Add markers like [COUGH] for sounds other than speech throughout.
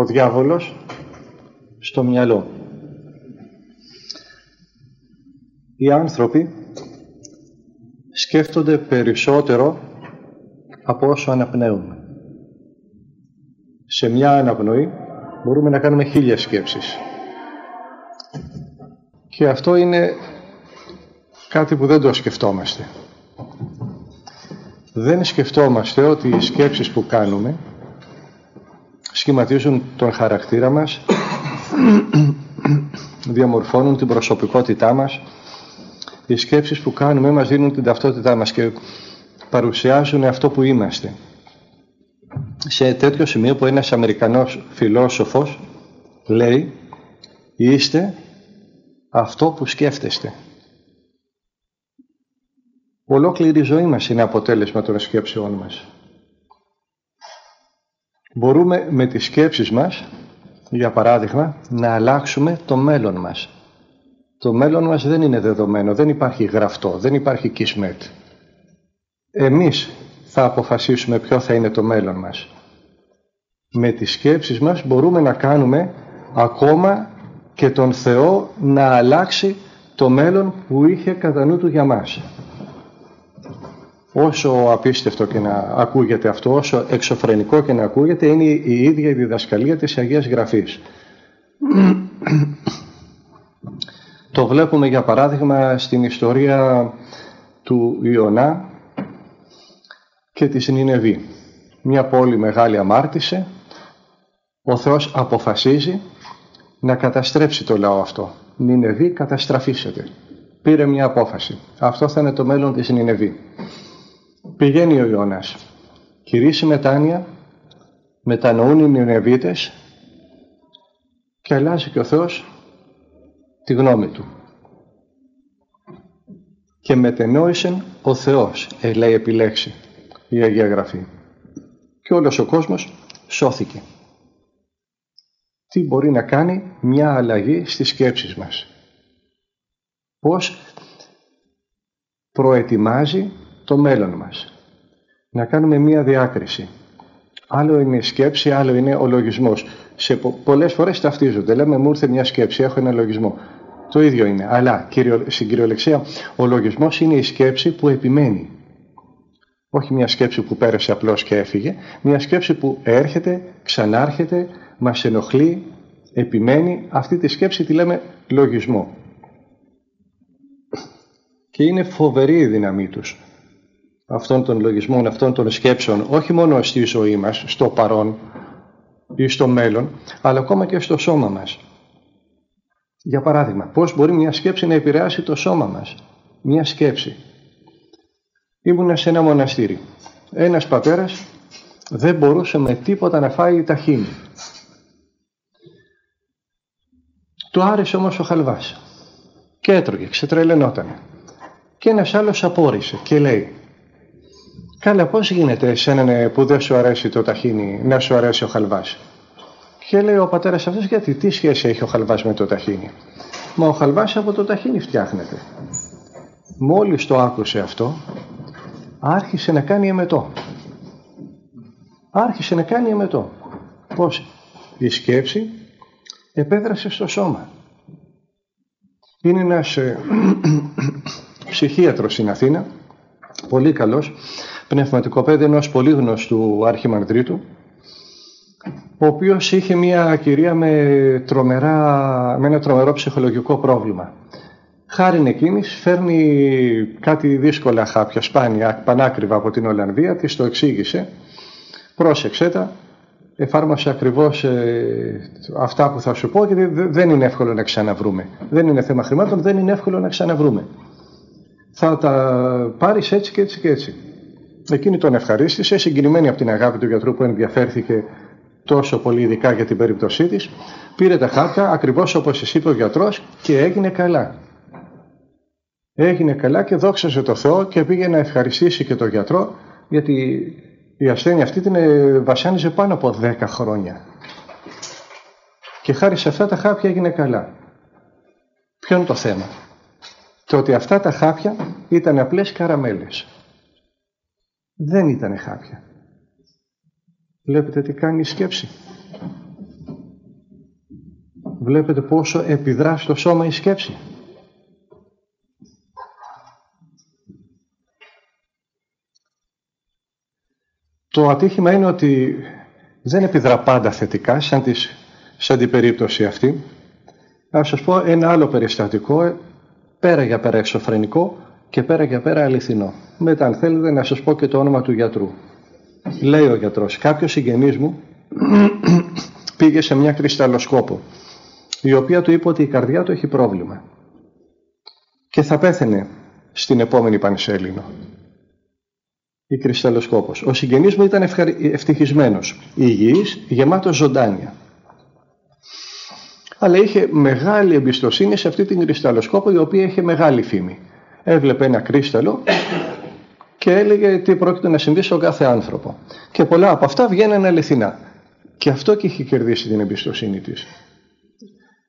ο διάβολος στο μυαλό. Οι άνθρωποι σκέφτονται περισσότερο από όσο αναπνέουμε. Σε μια αναπνοή μπορούμε να κάνουμε χίλιες σκέψεις. Και αυτό είναι κάτι που δεν το σκεφτόμαστε. Δεν σκεφτόμαστε ότι οι σκέψεις που κάνουμε σχηματίζουν τον χαρακτήρα μας, διαμορφώνουν την προσωπικότητά μας. Οι σκέψεις που κάνουμε μας δίνουν την ταυτότητά μας και παρουσιάζουν αυτό που είμαστε. Σε τέτοιο σημείο που ένας Αμερικανός φιλόσοφος λέει «Είστε αυτό που σκέφτεστε». Ολόκληρη η ζωή μας είναι αποτέλεσμα των σκέψεών μας. Μπορούμε με τις σκέψεις μας, για παράδειγμα, να αλλάξουμε το μέλλον μας. Το μέλλον μας δεν είναι δεδομένο, δεν υπάρχει γραφτό, δεν υπάρχει κισμέτ. Εμείς θα αποφασίσουμε ποιο θα είναι το μέλλον μας. Με τις σκέψεις μας μπορούμε να κάνουμε ακόμα και τον Θεό να αλλάξει το μέλλον που είχε κατά νου του για μας. Όσο απίστευτο και να ακούγεται αυτό, όσο εξωφρενικό και να ακούγεται, είναι η ίδια η διδασκαλία της Αγίας Γραφής. [CLEARS THROAT] Το βλέπουμε για παράδειγμα στην ιστορία του Ιωνά και της Νινεβή. Μια πόλη μεγάλη αμάρτησε, ο Θεός αποφασίζει να καταστρέψει το λαό αυτό. Νινεβή καταστραφήσετε. Πήρε μια απόφαση. Αυτό θα είναι το μέλλον της Νινεβή. Πηγαίνει ο Ιώνας. Κηρύσσει μετάνοια, μετανοούν οι Νινεβίτες και αλλάζει και ο Θεός τη γνώμη του. Και μετενόησε ο Θεός, ε, λέει επιλέξει η Αγία Γραφή. Και όλος ο κόσμος σώθηκε. Τι μπορεί να κάνει μια αλλαγή στις σκέψεις μας; Πώς προετοιμάζει το μέλλον μας. Να κάνουμε μία διάκριση. Άλλο είναι η σκέψη, άλλο είναι ο λογισμός. Σε πο πολλές φορές ταυτίζονται. Λέμε μου ήρθε μια σκέψη, έχω ένα λογισμό. Το ίδιο είναι. Αλλά στην κυριολεξία ο λογισμός είναι η σκέψη που επιμένει. Όχι μια σκέψη που πέρασε απλώς και έφυγε. Μια σκέψη που έρχεται, ξανάρχεται, μας ενοχλεί, επιμένει. Αυτή τη σκέψη τη λέμε λογισμό. Και είναι φοβερή η δύναμή τους αυτών των λογισμών, αυτών των σκέψεων, όχι μόνο στη ζωή μας, στο παρόν ή στο μέλλον, αλλά ακόμα και στο σώμα μας. Για παράδειγμα, πώς μπορεί μια σκέψη να επηρεάσει το σώμα μας; Μια σκέψη. Ήμουνα σε ένα μοναστήρι. Ένας πατέρας δεν μπορούσε με τίποτα να φάει ταχύνη. Του άρεσε όμως ο χαλβάς. Και έτρωγε, ξετρελαινόταν. Και ένας άλλος απόρρισε και λέει Καλά, πώς γίνεται εσένα που δεν σου αρέσει το ταχίνι να σου αρέσει ο χαλβάς; Και λέει ο πατέρας αυτός γιατί τι σχέση έχει ο χαλβάς με το ταχίνι. Μα ο χαλβάς από το ταχίνι φτιάχνεται. Μόλις το άκουσε αυτό, άρχισε να κάνει εμετό. Άρχισε να κάνει εμετό. Πώς; Η σκέψη επέδρασε στο σώμα. Είναι ένας ε, [CLEARS THROAT] ψυχίατρος στην Αθήνα, πολύ καλός, πνευματικό παιδί ενός πολύ γνωστού αρχιμανδρίτου, ο οποίος είχε μια κυρία με, τρομερά, με ένα τρομερό ψυχολογικό πρόβλημα. Χάρη εκείνης φέρνει κάτι δύσκολα χάπια, σπάνια, πανάκριβα από την Ολλανδία, της το εξήγησε, πρόσεξε τα, εφάρμοσε ακριβώς ε, αυτά που θα σου πω γιατί δεν είναι εύκολο να ξαναβρούμε. Δεν είναι θέμα χρημάτων, δεν είναι εύκολο να ξαναβρούμε. Θα τα πάρεις έτσι και έτσι και έτσι. Εκείνη τον ευχαρίστησε, συγκινημένη από την αγάπη του γιατρού που ενδιαφέρθηκε τόσο πολύ ειδικά για την περίπτωσή της, πήρε τα χάπια ακριβώς όπως εσύ είπε ο γιατρός και έγινε καλά. Έγινε καλά και δόξασε το Θεό και πήγε να ευχαριστήσει και τον γιατρό γιατί η ασθένεια αυτή την ε, βασάνιζε πάνω από 10 χρόνια. Και χάρη σε αυτά τα χάπια έγινε καλά. Ποιο είναι το θέμα; Το ότι αυτά τα χάπια ήταν απλές καραμέλες δεν ήταν χάπια. Βλέπετε τι κάνει η σκέψη. Βλέπετε πόσο επιδρά στο σώμα η σκέψη. Το ατύχημα είναι ότι δεν επιδρά πάντα θετικά, σαν, τις, σαν την περίπτωση αυτή. Να σας πω ένα άλλο περιστατικό, πέρα για πέρα εξωφρενικό και πέρα για πέρα αληθινό. Μετά αν θέλετε να σας πω και το όνομα του γιατρού. Λέει ο γιατρός, κάποιος συγγενής μου [CLEARS THROAT] πήγε σε μια κρυσταλλοσκόπο, η οποία του είπε ότι η καρδιά του έχει πρόβλημα και θα πέθαινε στην επόμενη Πανσέλινο η κρυσταλλοσκόπος. Ο συγγενής μου ήταν ευτυχισμένος, υγιής, γεμάτος ζωντάνια. Αλλά είχε μεγάλη εμπιστοσύνη σε αυτή την κρυσταλλοσκόπο η οποία είχε μεγάλη φήμη. Έβλεπε ένα κρύσταλλο και έλεγε τι πρόκειται να συμβεί στον κάθε άνθρωπο. Και πολλά από αυτά βγαίνουν αληθινά. Και αυτό και είχε κερδίσει την εμπιστοσύνη της.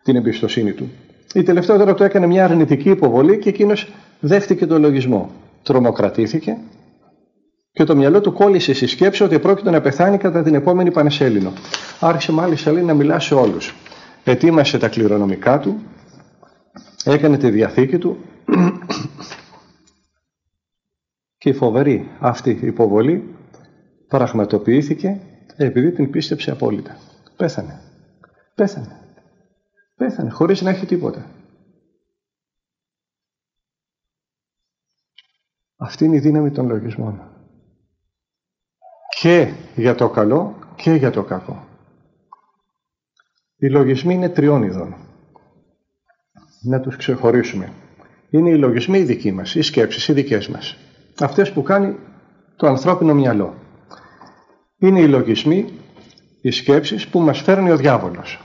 Την εμπιστοσύνη του. Η τελευταία τώρα του έκανε μια αρνητική υποβολή και εκείνος δέχτηκε το λογισμό. Τρομοκρατήθηκε και το μυαλό του κόλλησε στη σκέψη ότι πρόκειται να πεθάνει κατά την επόμενη Πανεσέλινο. Άρχισε μάλιστα λέει να μιλά σε όλους. Ετοίμασε τα κληρονομικά του, έκανε τη διαθήκη του και η φοβερή αυτή υποβολή πραγματοποιήθηκε επειδή την πίστεψε απόλυτα. Πέθανε. Πέθανε. Πέθανε χωρίς να έχει τίποτα. Αυτή είναι η δύναμη των λογισμών και για το καλό και για το κακό. Οι λογισμοί είναι τριών ειδών. Να τους ξεχωρίσουμε. Είναι οι λογισμοί οι δικοί μας, οι σκέψεις οι δικές μας. Αυτές που κάνει το ανθρώπινο μυαλό. Είναι οι λογισμοί, οι σκέψεις που μας φέρνει ο διάβολος.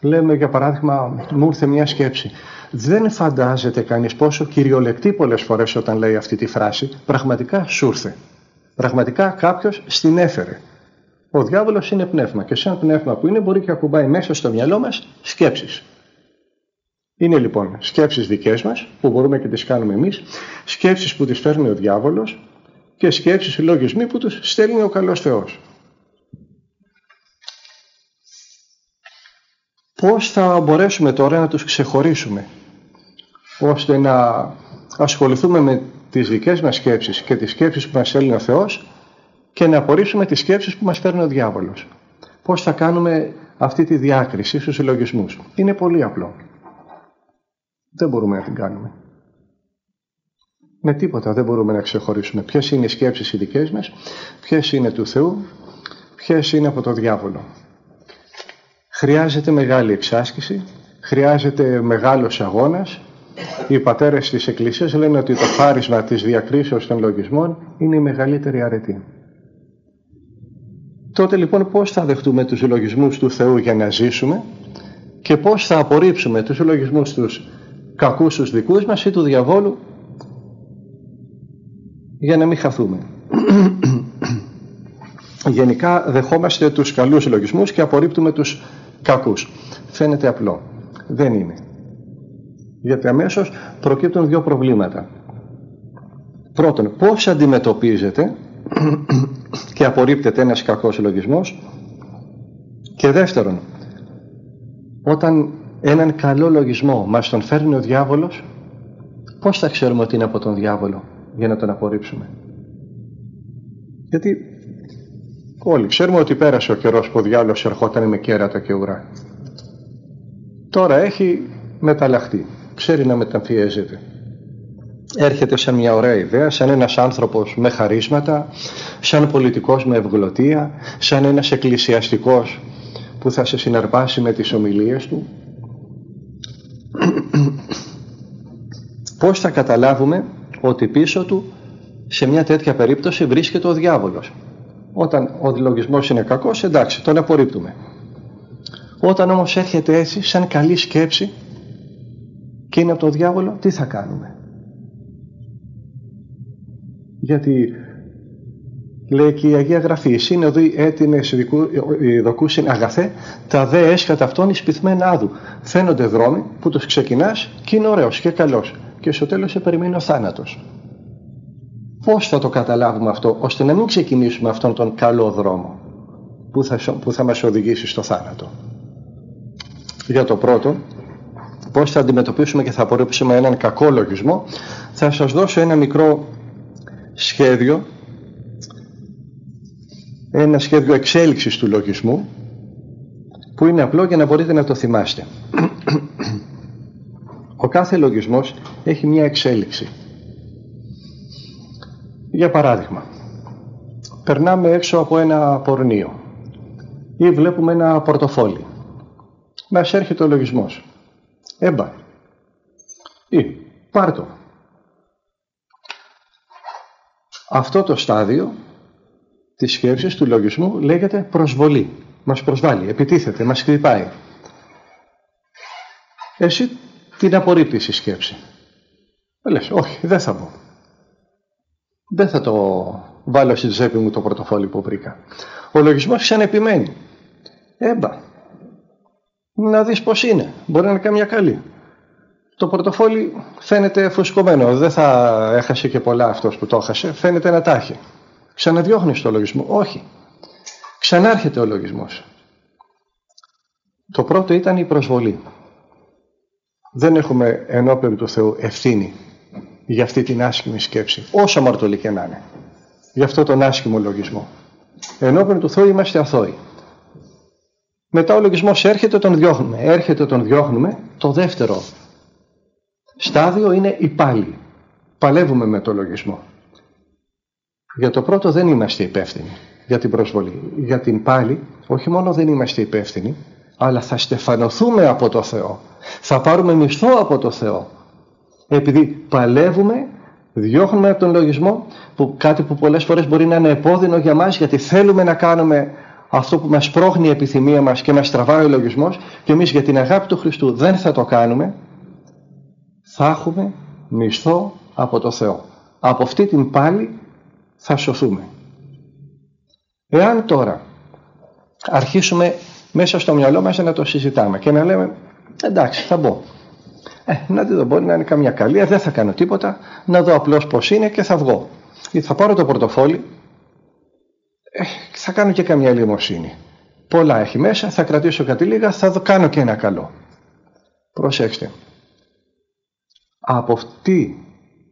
Λέμε για παράδειγμα, μου ήρθε μια σκέψη. Δεν φαντάζεται κανείς πόσο κυριολεκτεί πολλές φορές όταν λέει αυτή τη φράση, πραγματικά σου ήρθε. Πραγματικά κάποιος στην έφερε. Ο διάβολος είναι πνεύμα και σαν πνεύμα που είναι μπορεί και ακουμπάει μέσα στο μυαλό μας σκέψεις. Είναι λοιπόν σκέψεις δικές μας που μπορούμε και τις κάνουμε εμείς, σκέψεις που τις φέρνει ο διάβολος και σκέψεις οι λογισμοί που τους στέλνει ο καλός Θεός. Πώς θα μπορέσουμε τώρα να τους ξεχωρίσουμε ώστε να ασχοληθούμε με τις δικές μας σκέψεις και τις σκέψεις που μας στέλνει ο Θεός και να απορρίψουμε τις σκέψεις που μας φέρνει ο διάβολος. Πώς θα κάνουμε αυτή τη διάκριση στους συλλογισμούς. Είναι πολύ απλό. Δεν μπορούμε να την κάνουμε. Με τίποτα δεν μπορούμε να ξεχωρίσουμε ποιες είναι οι σκέψεις οι δικές μας, ποιες είναι του Θεού, ποιες είναι από το διάβολο. Χρειάζεται μεγάλη εξάσκηση, χρειάζεται μεγάλος αγώνας, οι πατέρες της Εκκλησίας λένε ότι το χάρισμα της διακρίσεως των λογισμών είναι η μεγαλύτερη αρετή. Τότε λοιπόν πώς θα δεχτούμε τους λογισμούς του Θεού για να ζήσουμε και πώς θα απορρίψουμε τους λογισμούς τους κακούς τους δικούς μας ή του διαβόλου για να μην χαθούμε. [CLEARS THROAT] Γενικά δεχόμαστε τους καλούς λογισμούς και απορρίπτουμε τους κακούς. Φαίνεται απλό. Δεν είναι. Γιατί αμέσως προκύπτουν δύο προβλήματα. Πρώτον, πώς αντιμετωπίζεται [CLEARS THROAT] και απορρίπτεται ένας κακός λογισμός και δεύτερον, όταν έναν καλό λογισμό μας τον φέρνει ο διάβολος, πώς θα ξέρουμε ότι είναι από τον διάβολο για να τον απορρίψουμε; Γιατί όλοι ξέρουμε ότι πέρασε ο καιρός που ο διάβολος ερχόταν με κέρατα και ουρά. Τώρα έχει μεταλλαχτεί ξέρει να μεταμφιέζεται. Έρχεται σαν μια ωραία ιδέα, σαν ένας άνθρωπος με χαρίσματα, σαν πολιτικός με ευγλωτία, σαν ένας εκκλησιαστικός που θα σε συναρπάσει με τις ομιλίες του. Πώς θα καταλάβουμε ότι πίσω του σε μια τέτοια περίπτωση βρίσκεται ο διάβολος. Όταν ο λογισμός είναι κακός, εντάξει, τον απορρίπτουμε. Όταν όμως έρχεται έτσι, σαν καλή σκέψη, και είναι από τον διάβολο, τι θα κάνουμε; Γιατί λέει και η Αγία Γραφή, σύνοδοι έτεινες δοκούσιν αγαθέ, τα δε έσχατα αυτόν εις πυθμένα άδου. Φαίνονται δρόμοι που τους ξεκινάς και είναι ωραίος και καλός και στο τέλος σε περιμένει ο θάνατος. Πώς θα το καταλάβουμε αυτό, ώστε να μην ξεκινήσουμε αυτόν τον καλό δρόμο που θα, που θα μας οδηγήσει στο θάνατο. για το πρώτο, πώς θα αντιμετωπίσουμε και θα απορρίψουμε έναν κακό λογισμό, θα σας δώσω ένα μικρό σχέδιο, ένα σχέδιο εξέλιξης του λογισμού, που είναι απλό για να μπορείτε να το θυμάστε. Ο κάθε λογισμός έχει μια εξέλιξη. Για παράδειγμα, περνάμε έξω από ένα πορνείο ή βλέπουμε ένα πορτοφόλι. Μας έρχεται ο λογισμός. Έμπα. Ή πάρτο. Αυτό το στάδιο της σκέψης του λογισμού λέγεται προσβολή. Μας προσβάλλει, επιτίθεται, μας χτυπάει. Εσύ την απορρίπτεις η σκέψη. Λες, όχι, δεν θα πω. Δεν θα το βάλω στη τσέπη μου το πορτοφόλι που βρήκα. Ο λογισμός ξανεπιμένει. Έμπα. Να δεις πώς είναι. Μπορεί να είναι καμιά καλή. Το πορτοφόλι φαίνεται φουσκωμένο. Δεν θα έχασε και πολλά αυτός που το έχασε. Φαίνεται να τα έχει. Ξαναδιώχνεις το λογισμό. Όχι. Ξανάρχεται ο λογισμός. Το πρώτο ήταν η προσβολή. Δεν έχουμε ενώπιον του Θεού ευθύνη για αυτή την άσχημη σκέψη, όσο αμαρτωλή και να είναι, για αυτό τον άσχημο λογισμό. Ενώπιον του Θεού είμαστε αθώοι. Μετά ο λογισμός έρχεται, τον διώχνουμε. Έρχεται, τον διώχνουμε. Το δεύτερο στάδιο είναι η πάλι. Παλεύουμε με το λογισμό. Για το πρώτο δεν είμαστε υπεύθυνοι για την προσβολή. Για την πάλι, όχι μόνο δεν είμαστε υπεύθυνοι, αλλά θα στεφανωθούμε από το Θεό. Θα πάρουμε μισθό από το Θεό. Επειδή παλεύουμε, διώχνουμε από τον λογισμό, που κάτι που πολλές φορές μπορεί να είναι επώδυνο για μας, γιατί θέλουμε να κάνουμε αυτό που μας πρόχνει η επιθυμία μας και μας τραβάει ο λογισμός και εμείς για την αγάπη του Χριστού δεν θα το κάνουμε, θα έχουμε μισθό από το Θεό. Από αυτή την πάλι θα σωθούμε. Εάν τώρα αρχίσουμε μέσα στο μυαλό μας να το συζητάμε και να λέμε εντάξει θα μπω. Ε, να δω, μπορεί να είναι καμιά καλή, ε, δεν θα κάνω τίποτα, να δω απλώς πώς είναι και θα βγω. Ή θα πάρω το πορτοφόλι, ε, θα κάνω και καμιά λιμοσύνη. Πολλά έχει μέσα, θα κρατήσω κάτι λίγα, θα δω, κάνω και ένα καλό. Προσέξτε. Από, αυτή,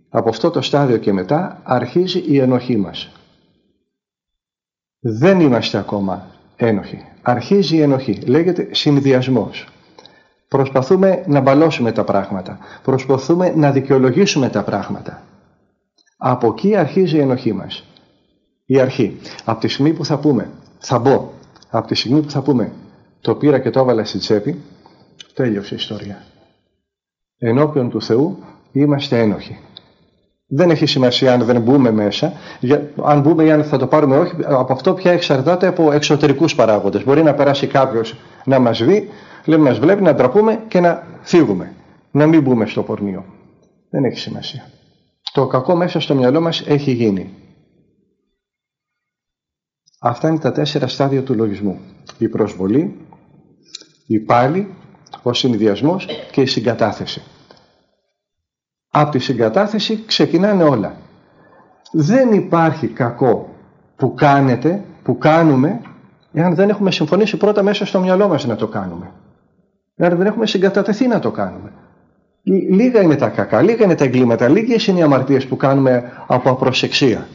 από αυτό το στάδιο και μετά αρχίζει η ενοχή μας. Δεν είμαστε ακόμα ένοχοι. Αρχίζει η ενοχή. Λέγεται συνδυασμός. Προσπαθούμε να μπαλώσουμε τα πράγματα. Προσπαθούμε να δικαιολογήσουμε τα πράγματα. Από εκεί αρχίζει η ενοχή μας. Η αρχή. Από τη στιγμή που θα πούμε, θα μπω, από τη στιγμή που θα πούμε, το πήρα και το έβαλα στη τσέπη, τέλειωσε η ιστορία. Ενώπιον του Θεού είμαστε ένοχοι. Δεν έχει σημασία αν δεν μπούμε μέσα. Αν μπούμε ή αν θα το πάρουμε όχι, από αυτό πια εξαρτάται από εξωτερικούς παράγοντες. Μπορεί να περάσει κάποιος να μας δει, λέμε μας βλέπει, να ντραπούμε και να φύγουμε. Να μην μπούμε στο πορνείο. Δεν έχει σημασία. Το κακό μέσα στο μυαλό μας έχει γίνει. Αυτά είναι τα τέσσερα στάδια του λογισμού. Η προσβολή, η πάλι, ο συνδυασμός και η συγκατάθεση. Από τη συγκατάθεση ξεκινάνε όλα. Δεν υπάρχει κακό που κάνετε, που κάνουμε, εάν δεν έχουμε συμφωνήσει πρώτα μέσα στο μυαλό μας να το κάνουμε. Εάν δεν έχουμε συγκατατεθεί να το κάνουμε. Λίγα είναι τα κακά, λίγα είναι τα εγκλήματα, λίγες είναι οι αμαρτίες που κάνουμε από απροσεξία.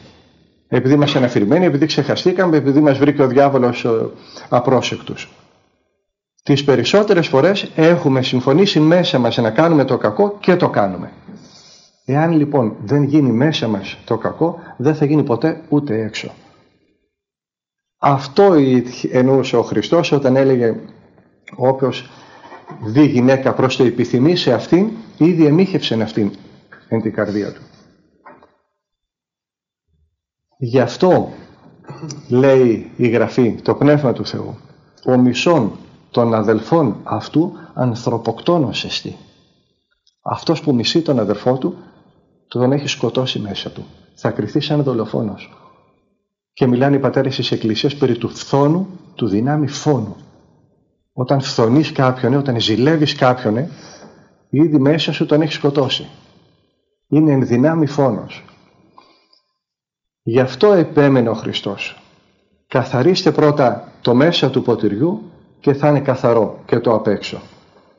Επειδή είμαστε αναφηρημένοι, επειδή ξεχαστήκαμε, επειδή μας βρήκε ο διάβολος απρόσεκτος. Τις περισσότερες φορές έχουμε συμφωνήσει μέσα μας να κάνουμε το κακό και το κάνουμε. Εάν λοιπόν δεν γίνει μέσα μας το κακό, δεν θα γίνει ποτέ ούτε έξω. Αυτό εννοούσε ο Χριστός όταν έλεγε όποιος δει γυναίκα προς το επιθυμεί σε αυτήν, ήδη εμίχευσεν αυτήν εν την καρδία του. Γι' αυτό λέει η Γραφή, το Πνεύμα του Θεού, ο μισόν των αδελφών αυτού ανθρωποκτόνος εστί. Αυτός που μισεί τον αδελφό του τον έχει σκοτώσει μέσα του. Θα κριθεί σαν δολοφόνος. Και μιλάνε οι πατέρες της Εκκλησίας περί του φθόνου, του δυνάμει φόνου. Όταν φθονείς κάποιον, όταν ζηλεύεις κάποιον, ήδη μέσα σου τον έχει σκοτώσει. Είναι εν δυνάμει φόνος. Γι' αυτό επέμενε ο Χριστός. Καθαρίστε πρώτα το μέσα του ποτηριού και θα είναι καθαρό και το απ' έξω.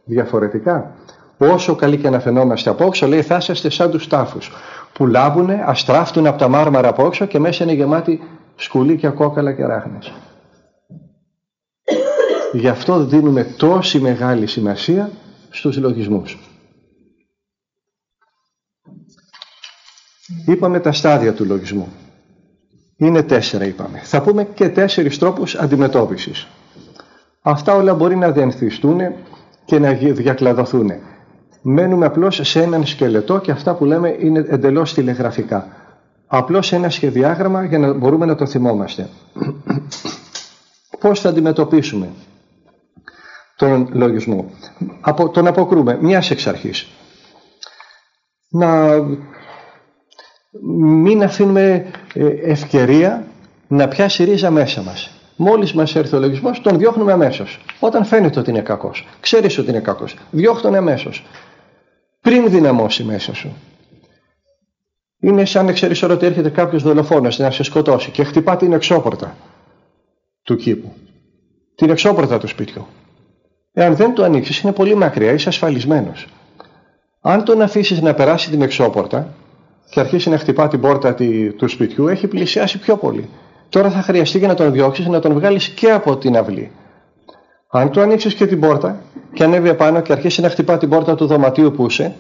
διαφορετικά. Όσο καλή και να φαινόμαστε από όξω, λέει θα είσαστε σαν τους τάφους που λάβουνε, αστράφτουν από τα μάρμαρα από όξω και μέσα είναι γεμάτοι σκουλίκια, κόκαλα και ράχνες. Γι' αυτό δίνουμε τόση μεγάλη σημασία στους λογισμούς. Είπαμε τα στάδια του λογισμού. Είναι τέσσερα είπαμε. Θα πούμε και τέσσερις τρόπους αντιμετώπισης. Αυτά όλα μπορεί να διανθιστούν και να διακλαδωθούν. Μένουμε απλώς σε έναν σκελετό και αυτά που λέμε είναι εντελώς τηλεγραφικά. Απλώς ένα σχεδιάγραμμα για να μπορούμε να το θυμόμαστε. Πώς θα αντιμετωπίσουμε τον λογισμό; Από, τον αποκρούμε μιας εξ αρχής. Να μην αφήνουμε ε, ευκαιρία να πιάσει ρίζα μέσα μας. Μόλις μας έρθει ο λογισμός, τον διώχνουμε αμέσως. Όταν φαίνεται ότι είναι κακός. Ξέρεις ότι είναι κακός. Διώχνει τον αμέσως. Πριν δυναμώσει μέσα σου. Είναι σαν να ξέρεις ότι έρχεται κάποιος δολοφόνος να σε σκοτώσει και χτυπά την εξώπορτα του κήπου. Την εξώπορτα του σπιτιού. Εάν δεν το ανοίξεις, είναι πολύ μακριά, είσαι ασφαλισμένος. Αν τον αφήσεις να περάσει την εξώπορτα και αρχίσει να χτυπά την πόρτα του σπιτιού, έχει πλησιάσει πιο πολύ. Τώρα θα χρειαστεί για να τον διώξεις να τον βγάλεις και από την αυλή. Αν του ανοίξεις και την πόρτα και ανέβει επάνω και αρχίσει να χτυπά την πόρτα του δωματίου που είσαι,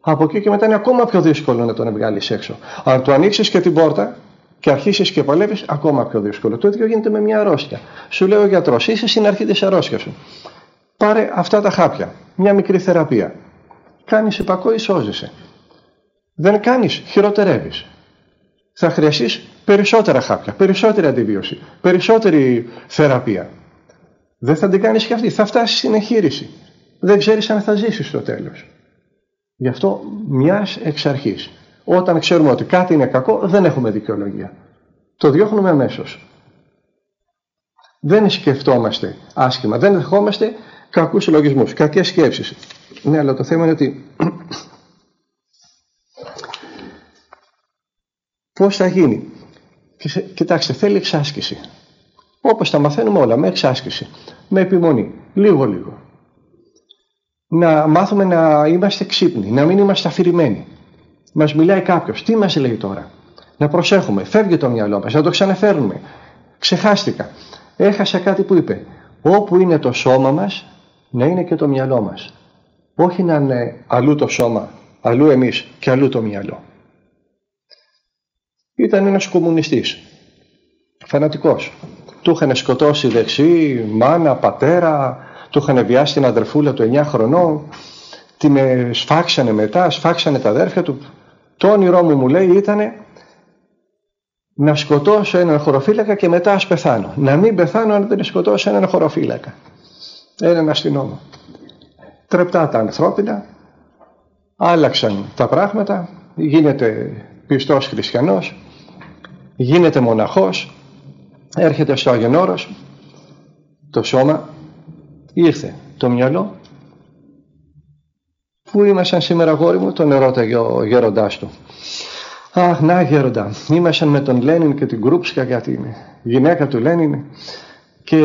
από εκεί και μετά είναι ακόμα πιο δύσκολο να τον βγάλεις έξω. Αν του ανοίξεις και την πόρτα και αρχίσεις και παλεύεις, ακόμα πιο δύσκολο. Το ίδιο γίνεται με μια αρρώστια. Σου λέει ο γιατρός, είσαι στην αρχή της αρρώστιας σου. Πάρε αυτά τα χάπια. Μια μικρή θεραπεία. Κάνεις υπακό, σώζεσαι. Δεν κάνεις, χειροτερεύεις. Θα χρειαστείς περισσότερα χάπια, περισσότερη αντιβίωση, περισσότερη θεραπεία. Δεν θα την κάνεις και αυτή. Θα φτάσεις στην εγχείρηση. Δεν ξέρεις αν θα ζήσεις στο τέλος. Γι' αυτό μιας εξ αρχής. Όταν ξέρουμε ότι κάτι είναι κακό, δεν έχουμε δικαιολογία. Το διώχνουμε αμέσως. Δεν σκεφτόμαστε άσχημα, δεν δεχόμαστε κακούς συλλογισμούς, κακές σκέψεις. Ναι, αλλά το θέμα είναι ότι [CLEARS THROAT] πώς θα γίνει. Κοιτάξτε, θέλει εξάσκηση. Όπως τα μαθαίνουμε όλα, με εξάσκηση, με επιμονή, λίγο-λίγο. Να μάθουμε να είμαστε ξύπνοι, να μην είμαστε αφηρημένοι. Μας μιλάει κάποιος, τι μας λέει τώρα; Να προσέχουμε, φεύγει το μυαλό μας, να το ξαναφέρνουμε. Ξεχάστηκα, έχασα κάτι που είπε. Όπου είναι το σώμα μας, να είναι και το μυαλό μας. Όχι να είναι αλλού το σώμα, αλλού εμείς και αλλού το μυαλό. Ήταν ένας κομμουνιστής, φανατικός. Του είχαν σκοτώσει δεξί, μάνα, πατέρα, του είχαν βιάσει την αδερφούλα του 9 χρονών, την σφάξανε μετά, σφάξανε τα αδέρφια του. Το όνειρό μου μου λέει ήταν να σκοτώσω έναν χωροφύλακα και μετά ας πεθάνω. Να μην πεθάνω αν δεν σκοτώσω έναν χωροφύλακα έναν αστυνόμο. Τρεπτά τα ανθρώπινα, άλλαξαν τα πράγματα, γίνεται πιστός χριστιανός, γίνεται μοναχός, έρχεται στο Αγενόρος, το σώμα, ήρθε το μυαλό. Πού ήμασταν σήμερα γόρι μου, τον ερώταγε ο γέροντάς του. Αχ, να γέροντα, ήμασταν με τον Λένιν και την Κρούπσκα για την γυναίκα του Λένιν και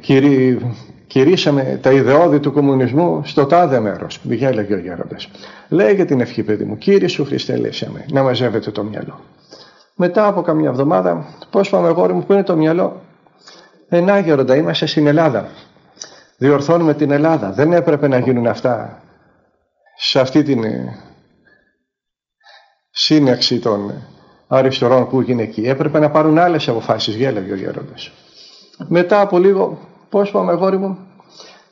κυρί, κηρύσαμε τα ιδεώδη του κομμουνισμού στο τάδε μέρος. Διέλεγε ο Γέροντας. Λέει για την ευχή, παιδί μου, κύριε σου Χριστέ, λύσαμε, να μαζεύετε το μυαλό. Μετά από καμιά εβδομάδα, πώς πάμε, γόρι μου, πού είναι το μυαλό; Ενά, Γέροντα, είμαστε στην Ελλάδα. Διορθώνουμε την Ελλάδα. Δεν έπρεπε να γίνουν αυτά σε αυτή την ε, σύνεξη των αριστερών που έγινε εκεί. Έπρεπε να πάρουν άλλες αποφάσεις, γέλεγε ο Γέροντα. Μετά από λίγο Πώς πάμε γόρι μου;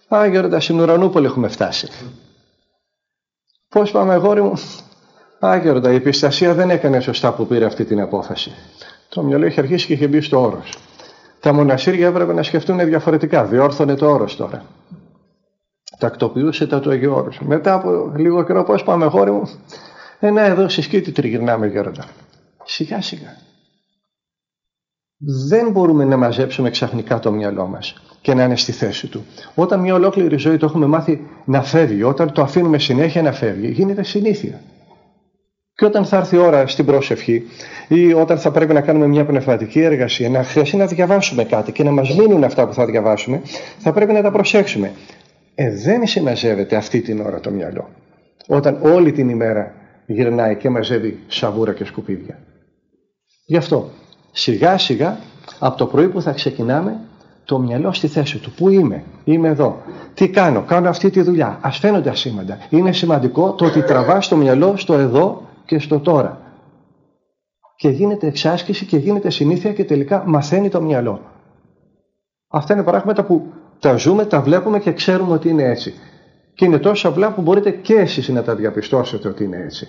Α, Γέροντα, στην Ουρανούπολη έχουμε φτάσει. Πώς πάμε γόρι μου; Α, Γέροντα, η επιστασία δεν έκανε σωστά που πήρε αυτή την απόφαση. Το μυαλό είχε αρχίσει και είχε μπει στο όρος. Τα μονασύρια έπρεπε να σκεφτούν διαφορετικά. Διόρθωνε το όρος τώρα. Τακτοποιούσε τα του Αγίου Όρους. Μετά από λίγο καιρό, πώς πάμε γόρι μου. Ένα εδώ στη σκήτη τριγυρνάμε Γέροντα. Σιγά σιγά. Δεν μπορούμε να μαζέψουμε ξαφνικά το μυαλό μας και να είναι στη θέση του. Όταν μια ολόκληρη ζωή το έχουμε μάθει να φεύγει, όταν το αφήνουμε συνέχεια να φεύγει, γίνεται συνήθεια. Και όταν θα έρθει η ώρα στην πρόσευχη ή όταν θα πρέπει να κάνουμε μια πνευματική εργασία, να χρειαστεί να διαβάσουμε κάτι και να μας μείνουν αυτά που θα διαβάσουμε, θα πρέπει να τα προσέξουμε. Ε, δεν συμμαζεύεται αυτή την ώρα το μυαλό. Όταν όλη την ημέρα γυρνάει και μαζεύει σαβούρα και σκουπίδια. Γι' αυτό σιγά σιγά από το πρωί που θα ξεκινάμε το μυαλό στη θέση του. Πού είμαι, είμαι εδώ. Τι κάνω, κάνω αυτή τη δουλειά. Α φαίνονται ασήμαντα. Είναι σημαντικό το ότι τραβάς το μυαλό στο εδώ και στο τώρα. Και γίνεται εξάσκηση και γίνεται συνήθεια και τελικά μαθαίνει το μυαλό. Αυτά είναι πράγματα που τα ζούμε, τα βλέπουμε και ξέρουμε ότι είναι έτσι. Και είναι τόσο απλά που μπορείτε και εσείς να τα διαπιστώσετε ότι είναι έτσι.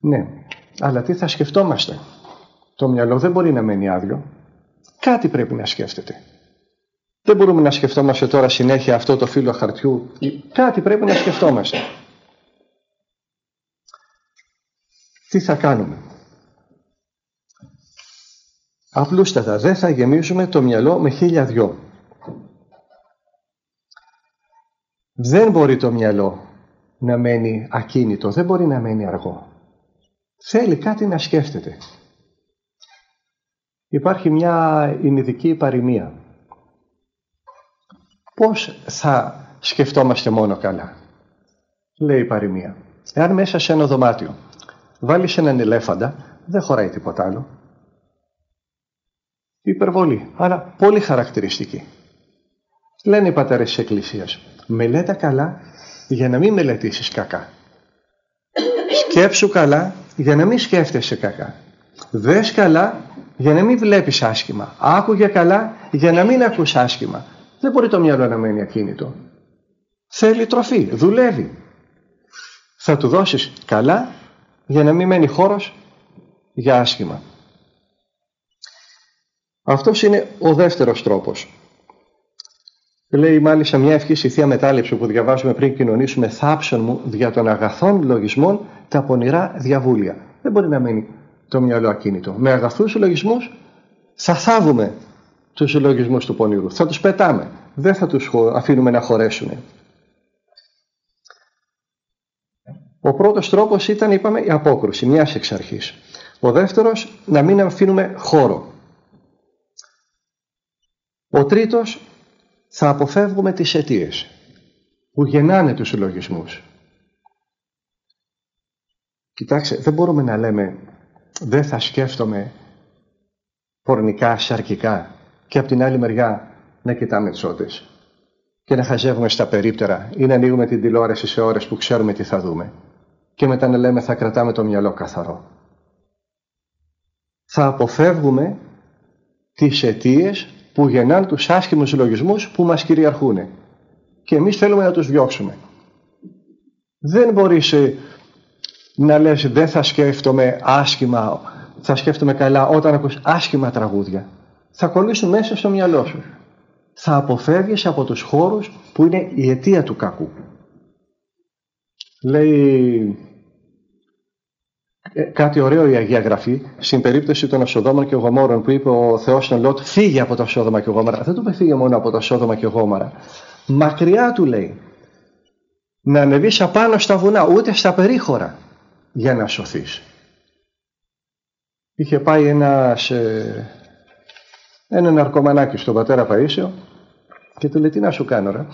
Ναι, αλλά τι θα σκεφτόμαστε; Το μυαλό δεν μπορεί να μένει άδειο. Κάτι πρέπει να σκέφτεται. Δεν μπορούμε να σκεφτόμαστε τώρα συνέχεια αυτό το φύλλο χαρτιού. Κάτι πρέπει να σκεφτόμαστε. Τι θα κάνουμε; Απλούστατα, δεν θα γεμίσουμε το μυαλό με χίλια δυο. Δεν μπορεί το μυαλό να μένει ακίνητο, δεν μπορεί να μένει αργό. Θέλει κάτι να σκέφτεται. Υπάρχει μια ειδική παροιμία. Πώς θα σκεφτόμαστε μόνο καλά. Λέει η παροιμία. Εάν μέσα σε ένα δωμάτιο βάλεις έναν ελέφαντα, δεν χωράει τίποτα άλλο. Υπερβολή, αλλά πολύ χαρακτηριστική. Λένε οι πατέρες της Εκκλησίας, μελέτα καλά για να μην μελετήσεις κακά. Σκέψου καλά για να μην σκέφτεσαι κακά. Δες καλά για να μην βλέπεις άσχημα. Άκουγε καλά για να μην ακούς άσχημα. Δεν μπορεί το μυαλό να μένει ακίνητο. Θέλει τροφή, δουλεύει. Θα του δώσεις καλά για να μην μένει χώρος για άσχημα. Αυτός είναι ο δεύτερος τρόπος. Λέει μάλιστα μια ευχή Θεία Μετάληψη που διαβάζουμε πριν κοινωνήσουμε θάψον μου δια των αγαθών λογισμών τα πονηρά διαβούλια. Δεν μπορεί να μείνει το μυαλό ακίνητο. Με αγαθούς λογισμούς θα θάβουμε τους λογισμούς του πονηρού. Θα τους πετάμε. Δεν θα τους αφήνουμε να χωρέσουν. Ο πρώτος τρόπος ήταν, είπαμε, η απόκρουση, μιας εξ αρχής. Ο δεύτερος, να μην αφήνουμε χώρο. Ο τρίτος, θα αποφεύγουμε τις αιτίες που γεννάνε τους συλλογισμούς. Κοιτάξτε, δεν μπορούμε να λέμε δεν θα σκέφτομαι πορνικά, σαρκικά και από την άλλη μεριά να κοιτάμε τσότες και να χαζεύουμε στα περίπτερα ή να ανοίγουμε την τηλεόραση σε ώρες που ξέρουμε τι θα δούμε και μετά να λέμε θα κρατάμε το μυαλό καθαρό. Θα αποφεύγουμε τις αιτίες που γεννάνε τους άσχημους λογισμούς που μας κυριαρχούν και εμείς θέλουμε να τους διώξουμε. Δεν μπορείς ε, να λες δεν θα σκέφτομαι άσχημα, θα σκέφτομαι καλά όταν ακούς άσχημα τραγούδια. Θα κολλήσουν μέσα στο μυαλό σου. Θα αποφεύγεις από τους χώρους που είναι η αιτία του κακού. Λέει ε, κάτι ωραίο η Αγία Γραφή στην περίπτωση των Σοδόμων και Γομόρων που είπε ο Θεός στον Λότ φύγε από το Σόδομα και Γόμαρα. Δεν του είπε φύγε μόνο από το Σόδομα και Γόμαρα. Μακριά του λέει να ανεβείς απάνω στα βουνά ούτε στα περίχωρα για να σωθείς. Είχε πάει ένας, ε, ένα ναρκωμανάκι στον πατέρα Παΐσιο και του λέει τι να σου κάνω ρε.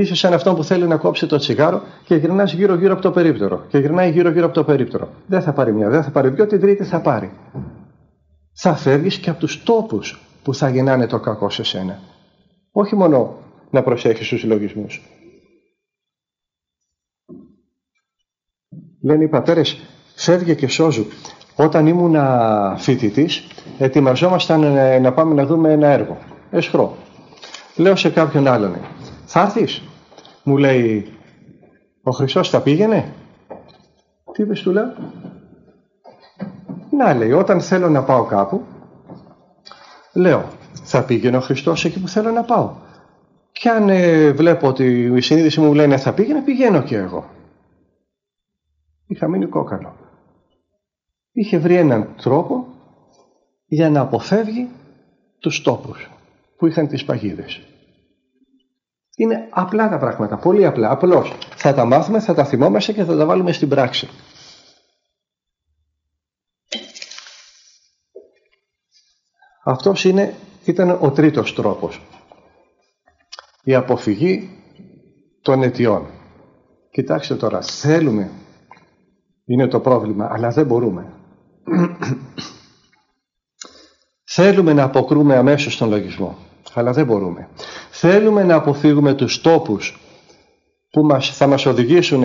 Είσαι σαν αυτόν που θέλει να κόψει το τσιγάρο και γυρνάς γύρω γύρω από το περίπτερο. Και γυρνάει γύρω γύρω από το περίπτερο. Δεν θα πάρει μια, δεν θα πάρει δυο, την τρίτη θα πάρει. Θα φεύγεις και από τους τόπους που θα γεννάνε το κακό σε σένα. Όχι μόνο να προσέχεις τους συλλογισμούς. Λένε οι πατέρες, φεύγε και σώζου. Όταν ήμουν φοιτητής, ετοιμαζόμασταν ε, να πάμε να δούμε ένα έργο. Εσχρό. Λέω σε κάποιον άλλον, θα έρθεις; Μου λέει, ο Χριστός θα πήγαινε; Τι είπες του λέω; Να λέει, όταν θέλω να πάω κάπου, λέω, θα πήγαινε ο Χριστός εκεί που θέλω να πάω. Και αν ε, βλέπω ότι η συνείδηση μου λέει θα πήγαινε, πηγαίνω και εγώ είχα μείνει κόκαλο. Είχε βρει έναν τρόπο για να αποφεύγει τους τόπους που είχαν τις παγίδες. Είναι απλά τα πράγματα, πολύ απλά. Απλώς θα τα μάθουμε, θα τα θυμόμαστε και θα τα βάλουμε στην πράξη. Αυτός είναι, ήταν ο τρίτος τρόπος. η αποφυγή των αιτιών. Κοιτάξτε τώρα, θέλουμε, είναι το πρόβλημα, αλλά δεν μπορούμε. θέλουμε να αποκρούμε αμέσως τον λογισμό, αλλά δεν μπορούμε. Θέλουμε να αποφύγουμε τους τόπους που μας, θα μας οδηγήσουν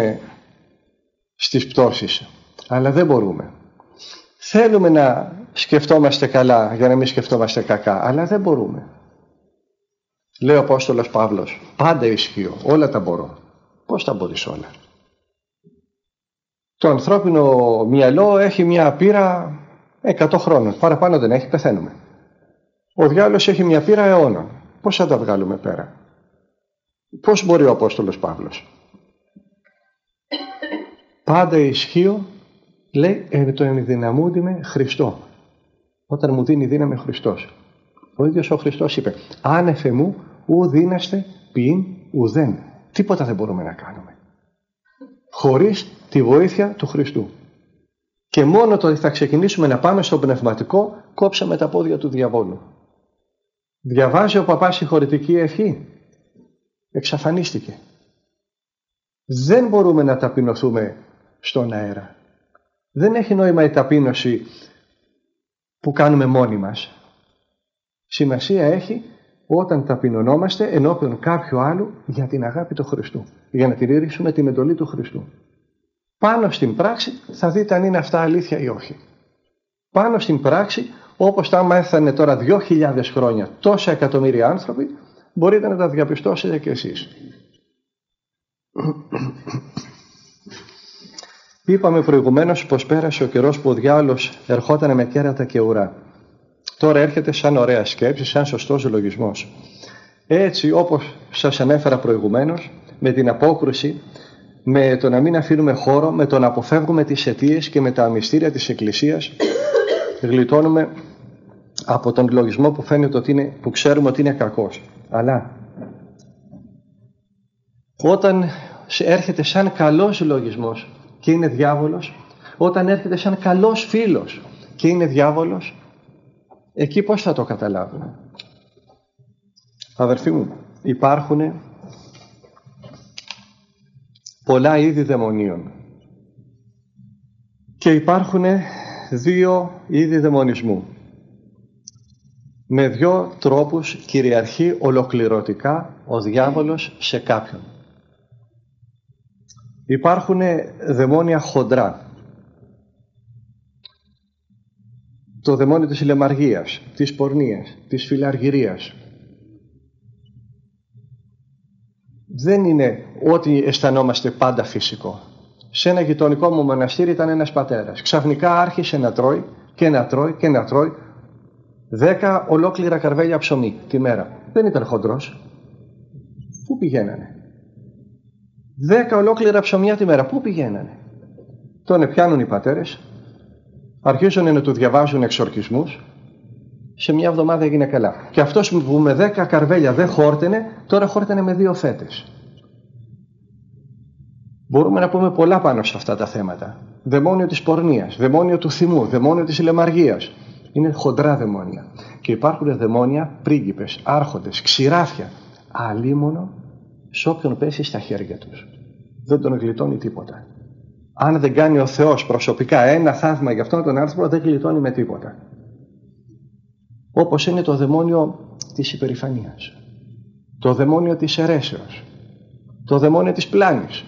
στις πτώσεις, αλλά δεν μπορούμε. Θέλουμε να σκεφτόμαστε καλά για να μην σκεφτόμαστε κακά, αλλά δεν μπορούμε. Λέει ο Απόστολος Παύλος, πάντα ισχύω, όλα τα μπορώ. Πώς τα μπορείς όλα; Το ανθρώπινο μυαλό έχει μια πείρα 100 χρόνων. Παραπάνω δεν έχει, πεθαίνουμε. Ο διάλογος έχει μια πείρα αιώνων. Πώς θα τα βγάλουμε πέρα; Πώς μπορεί ο Απόστολος Παύλος; Πάντα ισχύω, λέει, εν το ενδυναμούντι με Χριστό. Όταν μου δίνει δύναμη ο Χριστός. Ο ίδιος ο Χριστός είπε, άνεφε μου ου δίναστε ποιήν ουδέν. Τίποτα δεν μπορούμε να κάνουμε. Χωρίς τη βοήθεια του Χριστού. Και μόνο το ότι θα ξεκινήσουμε να πάμε στο πνευματικό, κόψαμε τα πόδια του διαβόλου. Διαβάζει ο παπάς συγχωρητική ευχή. Εξαφανίστηκε. Δεν μπορούμε να ταπεινωθούμε στον αέρα. Δεν έχει νόημα η ταπείνωση που κάνουμε μόνοι μας. Σημασία έχει όταν ταπεινωνόμαστε ενώπιον κάποιου άλλου για την αγάπη του Χριστού. Για να τηρήσουμε την εντολή του Χριστού. Πάνω στην πράξη θα δείτε αν είναι αυτά αλήθεια ή όχι. Πάνω στην πράξη, όπως τα μάθανε τώρα 2.000 χρόνια τόσα εκατομμύρια άνθρωποι, μπορείτε να τα διαπιστώσετε κι εσείς. Είπαμε προηγουμένως πως πέρασε ο καιρός που ο διάολος ερχόταν με κέρατα και ουρά. Τώρα έρχεται σαν ωραία σκέψη, σαν σωστός λογισμός. Έτσι όπως σας ανέφερα προηγουμένως, με την απόκρουση, με το να μην αφήνουμε χώρο, με το να αποφεύγουμε τις αιτίες και με τα μυστήρια της Εκκλησίας, γλιτώνουμε από τον λογισμό που φαίνεται ότι είναι, που ξέρουμε ότι είναι κακός. Αλλά όταν έρχεται σαν καλός λογισμός και είναι διάβολος, όταν έρχεται σαν καλός φίλος και είναι διάβολος, εκεί πώς θα το καταλάβουμε; Αδερφοί μου, υπάρχουν πολλά είδη δαιμονίων και υπάρχουν δύο είδη δαιμονισμού. Με δύο τρόπους κυριαρχεί ολοκληρωτικά ο διάβολος σε κάποιον. Υπάρχουν δαιμόνια χοντρά. Το δαιμόνιο της λεμαργίας, της πορνείας, της φιλαργυρίας. Δεν είναι ότι αισθανόμαστε πάντα φυσικό. Σε ένα γειτονικό μου μοναστήρι ήταν ένας πατέρας. Ξαφνικά άρχισε να τρώει και να τρώει και να τρώει δέκα ολόκληρα καρβέλια ψωμί τη μέρα. Δεν ήταν χοντρός. Πού πηγαίνανε; Δέκα ολόκληρα ψωμιά τη μέρα. Πού πηγαίνανε; Τον πιάνουν οι πατέρες, αρχίζουν να του διαβάζουν εξορκισμούς, σε μια εβδομάδα έγινε καλά. Και αυτός που με δέκα καρβέλια δεν χόρτενε, τώρα χόρτενε με δύο φέτες. Μπορούμε να πούμε πολλά πάνω σε αυτά τα θέματα. Δαιμόνιο της πορνείας, δαιμόνιο του θυμού, δαιμόνιο της λεμαργίας. Είναι χοντρά δαιμόνια. Και υπάρχουν δαιμόνια πρίγκιπες, άρχοντες, ξηράφια. Αλίμονο σε όποιον πέσει στα χέρια τους. Δεν τον γλιτώνει τίποτα. Αν δεν κάνει ο Θεός προσωπικά ένα θαύμα για αυτόν τον άνθρωπο, δεν γλιτώνει με τίποτα. Όπως είναι το δαιμόνιο της υπερηφανίας. Το δαιμόνιο της αιρέσεως. Το δαιμόνιο της πλάνης.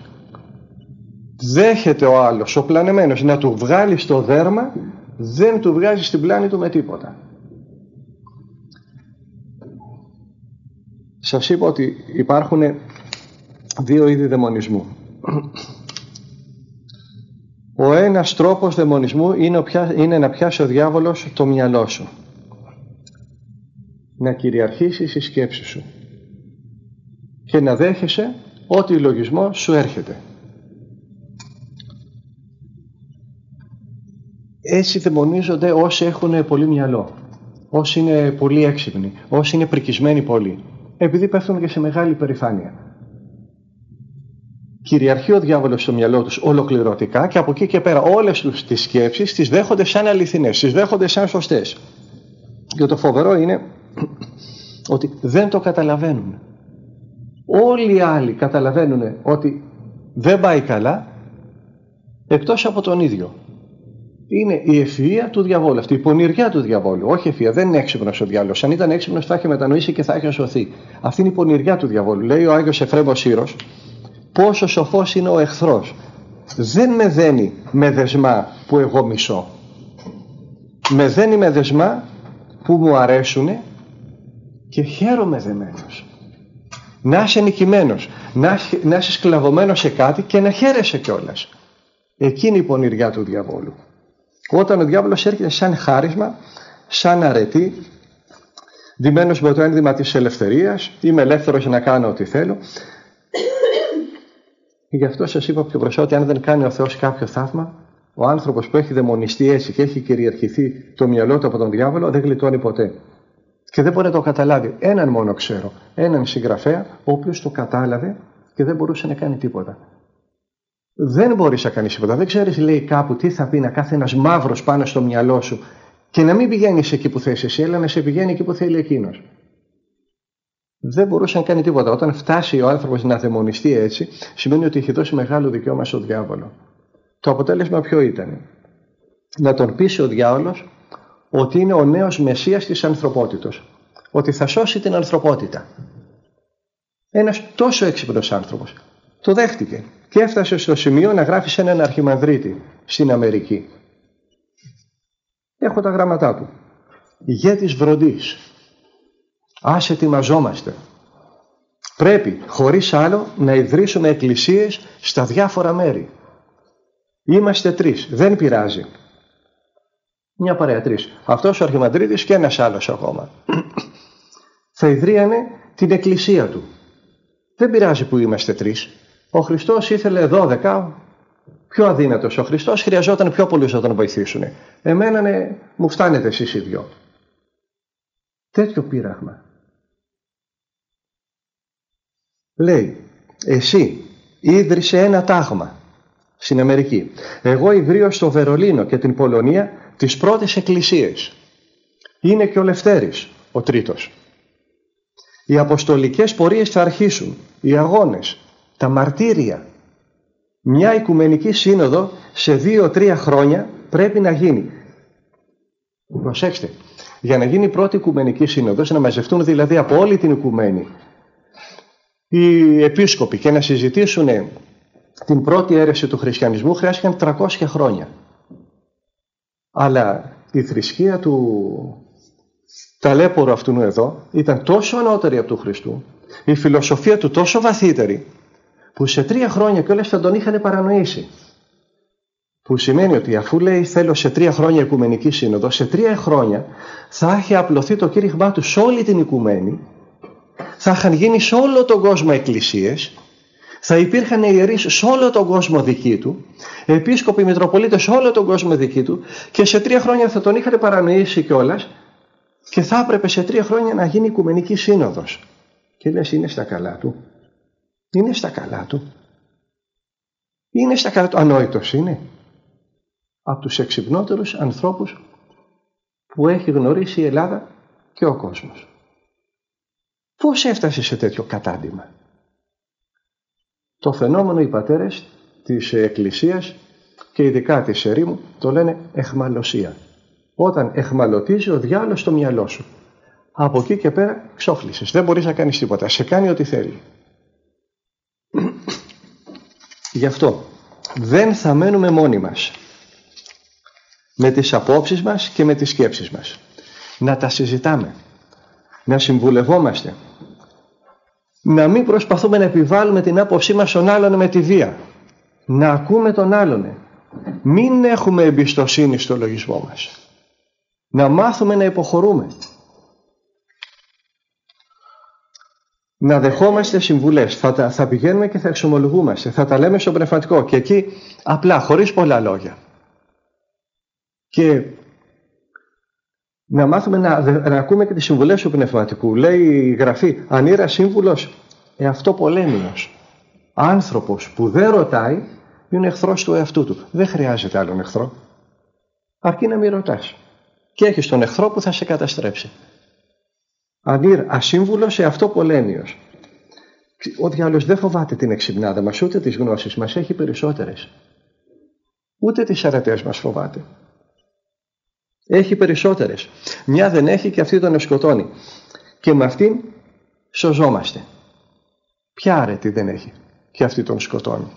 Δέχεται ο άλλος, ο πλανεμένος, να του βγάλει στο δέρμα, δεν του βγάζει στην πλάνη του με τίποτα. Σας είπα ότι υπάρχουν δύο είδη δαιμονισμού. Ο ένας τρόπος δαιμονισμού είναι, είναι να πιάσει ο διάβολος το μυαλό σου. Να κυριαρχήσεις η σκέψη σου. Και να δέχεσαι ό,τι λογισμός σου έρχεται. Έτσι δαιμονίζονται όσοι έχουν πολύ μυαλό. Όσοι είναι πολύ έξυπνοι. Όσοι είναι πρικισμένοι πολύ. Επειδή πέφτουν και σε μεγάλη περηφάνεια κυριαρχεί ο διάβολος στο μυαλό τους ολοκληρωτικά και από εκεί και πέρα όλες τους τις σκέψεις τις δέχονται σαν αληθινές, τις δέχονται σαν σωστές. Και το φοβερό είναι [CLEARS THROAT] ότι δεν το καταλαβαίνουν. Όλοι οι άλλοι καταλαβαίνουν ότι δεν πάει καλά εκτός από τον ίδιο. Είναι η ευφυΐα του διαβόλου, αυτή η πονηριά του διαβόλου. Όχι ευφυΐα, δεν είναι έξυπνος ο διάλογος. Αν ήταν έξυπνος, θα είχε μετανοήσει και θα είχε σωθεί. Αυτή είναι η πονηριά του διαβόλου. Λέει ο Άγιος Εφρέμος Σύρος, πόσο σοφός είναι ο εχθρός. Δεν με δένει με δεσμά που εγώ μισώ. Με δένει με δεσμά που μου αρέσουν και χαίρομαι δεμένος. Να είσαι νικημένος, να, να είσαι σκλαβωμένος σε κάτι και να χαίρεσαι κιόλας. Εκείνη η πονηριά του διαβόλου. Όταν ο διάβολος έρχεται σαν χάρισμα, σαν αρετή, ντυμένος με το ένδυμα της ελευθερίας, είμαι ελεύθερος να κάνω ό,τι θέλω. Γι' αυτό σας είπα πιο μπροστά ότι αν δεν κάνει ο Θεός κάποιο θαύμα, ο άνθρωπος που έχει δαιμονιστεί έτσι και έχει κυριαρχηθεί το μυαλό του από τον διάβολο δεν γλιτώνει ποτέ. Και δεν μπορεί να το καταλάβει. Έναν μόνο ξέρω. Έναν συγγραφέα, ο οποίος το κατάλαβε και δεν μπορούσε να κάνει τίποτα. Δεν μπορείς να κάνεις τίποτα. Δεν ξέρεις, λέει κάπου, τι θα πει να κάθε ένας μαύρος πάνω στο μυαλό σου και να μην πηγαίνεις εκεί που θες εσύ, αλλά να σε πηγαίνει εκεί που θέλει εκείνος. Δεν μπορούσε να κάνει τίποτα. Όταν φτάσει ο άνθρωπος να δαιμονιστεί έτσι, σημαίνει ότι έχει δώσει μεγάλο δικαίωμα στο διάβολο. Το αποτέλεσμα ποιο ήταν; Να τον πείσει ο διάβολος ότι είναι ο νέος Μεσσίας της ανθρωπότητος. Ότι θα σώσει την ανθρωπότητα. Ένας τόσο έξυπνος άνθρωπος. Το δέχτηκε και έφτασε στο σημείο να γράφει σε έναν αρχιμανδρίτη στην Αμερική. Έχω τα γράμματά του. Ηγέτης βροντής. Ας ετοιμαζόμαστε. Πρέπει χωρίς άλλο να ιδρύσουμε εκκλησίες στα διάφορα μέρη. Είμαστε τρεις. Δεν πειράζει. Μια παρέα τρεις. Αυτός ο Αρχιμανδρίτης και ένας άλλος ακόμα. [CLEARS THROAT] Θα ιδρύανε την εκκλησία του. Δεν πειράζει που είμαστε τρεις. Ο Χριστός ήθελε 12, πιο αδύνατος. Ο Χριστός χρειαζόταν πιο πολλούς να τον βοηθήσουν. Εμένα ναι, μου φτάνετε εσείς οι δυο. Τέτοιο πείραγμα. Λέει, εσύ ίδρυσε ένα τάγμα στην Αμερική. Εγώ ιδρύω στο Βερολίνο και την Πολωνία τις πρώτες εκκλησίες. Είναι και ο Λευτέρης, ο τρίτος. Οι αποστολικές πορείες θα αρχίσουν, οι αγώνες, τα μαρτύρια. Μια οικουμενική σύνοδο σε δύο-τρία χρόνια πρέπει να γίνει. Προσέξτε, για να γίνει η πρώτη οικουμενική σύνοδος, να μαζευτούν δηλαδή από όλη την οικουμένη οι επίσκοποι και να συζητήσουν την πρώτη αίρεση του χριστιανισμού χρειάστηκαν 300 χρόνια. Αλλά η θρησκεία του ταλέπορου αυτού εδώ ήταν τόσο ανώτερη από του Χριστού, η φιλοσοφία του τόσο βαθύτερη, που σε τρία χρόνια κιόλας θα τον είχαν παρανοήσει. Που σημαίνει ότι αφού λέει θέλω σε τρία χρόνια οικουμενική σύνοδο, σε τρία χρόνια θα έχει απλωθεί το κήρυγμά του σε όλη την οικουμένη, θα είχαν γίνει σε όλο τον κόσμο εκκλησίες θα υπήρχαν ιερείς σε όλο τον κόσμο δική του, επίσκοποι Μητροπολίτες σε όλο τον κόσμο δική του και σε τρία χρόνια θα τον είχαν παρανοήσει κιόλας και θα έπρεπε σε τρία χρόνια να γίνει οικουμενική σύνοδος. Και λες είναι στα καλά του. Είναι στα καλά του. Είναι στα καλά του. Ανόητος είναι. Από τους εξυπνότερους ανθρώπους που έχει γνωρίσει η Ελλάδα και ο κόσμος. Πώς έφτασε σε τέτοιο κατάντημα; Το φαινόμενο οι πατέρες της Εκκλησίας και ειδικά της ερήμου το λένε εχμαλωσία. Όταν εχμαλωτίζει ο διάλογος στο μυαλό σου. Από εκεί και πέρα ξόφλησες. Δεν μπορείς να κάνεις τίποτα. Σε κάνει ό,τι θέλει. Γι' αυτό δεν θα μένουμε μόνοι μας. Με τις απόψεις μας και με τις σκέψεις μας. Να τα συζητάμε. Να συμβουλευόμαστε να μην προσπαθούμε να επιβάλλουμε την άποψή μας στον άλλον με τη βία. Να ακούμε τον άλλον. Μην έχουμε εμπιστοσύνη στο λογισμό μας. Να μάθουμε να υποχωρούμε. Να δεχόμαστε συμβουλές. Θα, θα πηγαίνουμε και θα εξομολογούμαστε. Θα τα λέμε στο πνευματικό. Και εκεί απλά, χωρίς πολλά λόγια. Και να μάθουμε να, να ακούμε και τις συμβουλές του πνευματικού. Λέει η Γραφή, αν ήρας σύμβουλος, εαυτό πολέμιος. Άνθρωπος που δεν ρωτάει, είναι εχθρός του εαυτού του. Δεν χρειάζεται άλλον εχθρό. Αρκεί να μην ρωτάς. Και έχεις τον εχθρό που θα σε καταστρέψει. Ανήρ ασύμβουλος, εαυτό πολέμιος. Ο διάλογος δεν φοβάται την εξυπνάδα μας, ούτε τις γνώσεις μας, έχει περισσότερες. Ούτε τις αρετές μας φοβάται. Έχει περισσότερες. Μια δεν έχει και αυτή τον σκοτώνει. Και με αυτήν σωζόμαστε. Ποια αρετή δεν έχει και αυτή τον σκοτώνει.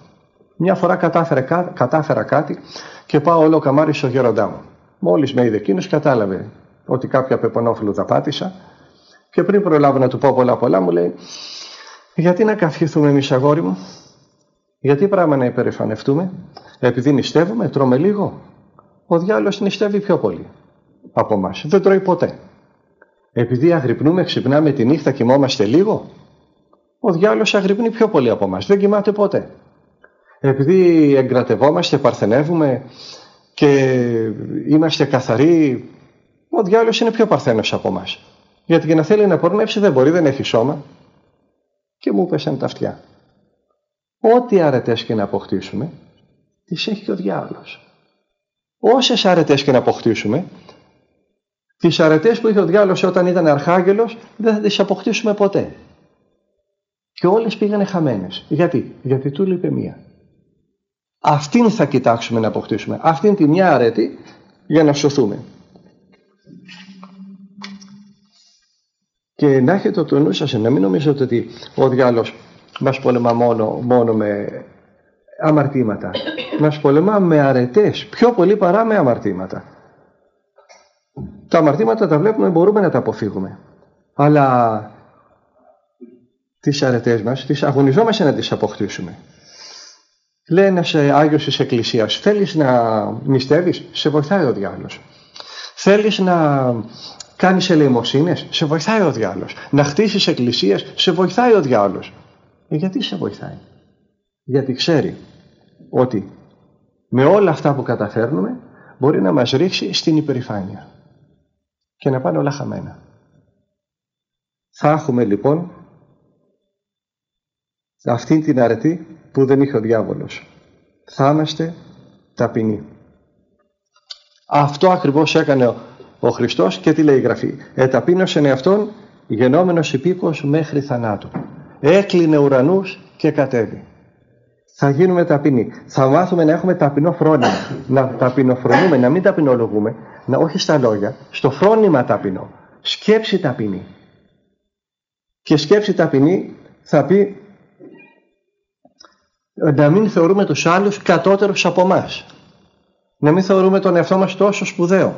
Μια φορά κατάφερα, κατάφερα κάτι και πάω όλο καμάρι στο γέροντά μου. Μόλις με είδε εκείνος κατάλαβε ότι κάποια πεπονόφιλου θα πάτησα και πριν προλάβω να του πω πολλά πολλά μου λέει γιατί να καυχηθούμε εμείς αγόρι μου, γιατί πράγμα να υπερηφανευτούμε, επειδή νηστεύουμε, τρώμε λίγο. Ο διάλογος νηστεύει πιο πολύ από εμάς. Δεν τρώει ποτέ. Επειδή αγρυπνούμε, ξυπνάμε τη νύχτα, κοιμόμαστε λίγο. Ο διάλογος αγρυπνεί πιο πολύ από εμάς. Δεν κοιμάται ποτέ. Επειδή εγκρατευόμαστε, παρθενεύουμε και είμαστε καθαροί, ο διάλογος είναι πιο παρθένος από εμάς. Γιατί και να θέλει να πορνεύσει δεν μπορεί, δεν έχει σώμα και μου πέσαν τα αυτιά. Ό,τι αρετές και να αποκτήσουμε, τις έχει και ο διάολος. Όσες αρετές και να αποκτήσουμε, τις αρετές που είχε ο διάολος όταν ήταν αρχάγγελος, δεν θα τις αποκτήσουμε ποτέ. Και όλες πήγανε χαμένες. Γιατί, γιατί του λείπε μία. Αυτήν θα κοιτάξουμε να αποκτήσουμε. Αυτήν τη μια αρέτη για να σωθούμε. Και να έχετε το νου σας, να μην νομίζετε ότι ο διάλος μας πολεμά μόνο, μόνο με αμαρτήματα. [COUGHS] Μας πολεμά με αρετές, πιο πολύ παρά με αμαρτήματα. Τα αμαρτήματα τα βλέπουμε, μπορούμε να τα αποφύγουμε. Αλλά τις αρετές μας, τις αγωνιζόμαστε να τις αποκτήσουμε. Λέει ένας ε, Άγιος της Εκκλησίας, θέλεις να νηστεύεις, σε βοηθάει ο διάλος. Θέλεις να κάνεις ελεημοσύνες, σε βοηθάει ο διάλος. Να χτίσεις εκκλησίες, σε βοηθάει ο διάλος. Ε, γιατί σε βοηθάει; Γιατί ξέρει ότι με όλα αυτά που καταφέρνουμε μπορεί να μας ρίξει στην υπερηφάνεια και να πάνε όλα χαμένα. Θα έχουμε λοιπόν αυτή την αρετή που δεν είχε ο διάβολος. Θα είμαστε ταπεινοί. Αυτό ακριβώς έκανε ο Χριστός και τι λέει η Γραφή. Εταπείνωσε εαυτόν γενόμενος υπήκος μέχρι θανάτου. Έκλεινε ουρανούς και κατέβη. Θα γίνουμε ταπεινοί. Θα μάθουμε να έχουμε ταπεινό φρόνημα. Να ταπεινοφρονούμε, να μην ταπεινολογούμε. Να, όχι στα λόγια. Στο φρόνημα ταπεινό. Σκέψη ταπεινή. Και σκέψη ταπεινή θα πει να μην θεωρούμε τους άλλους κατώτερους από εμάς. Να μην θεωρούμε τον εαυτό μας τόσο σπουδαίο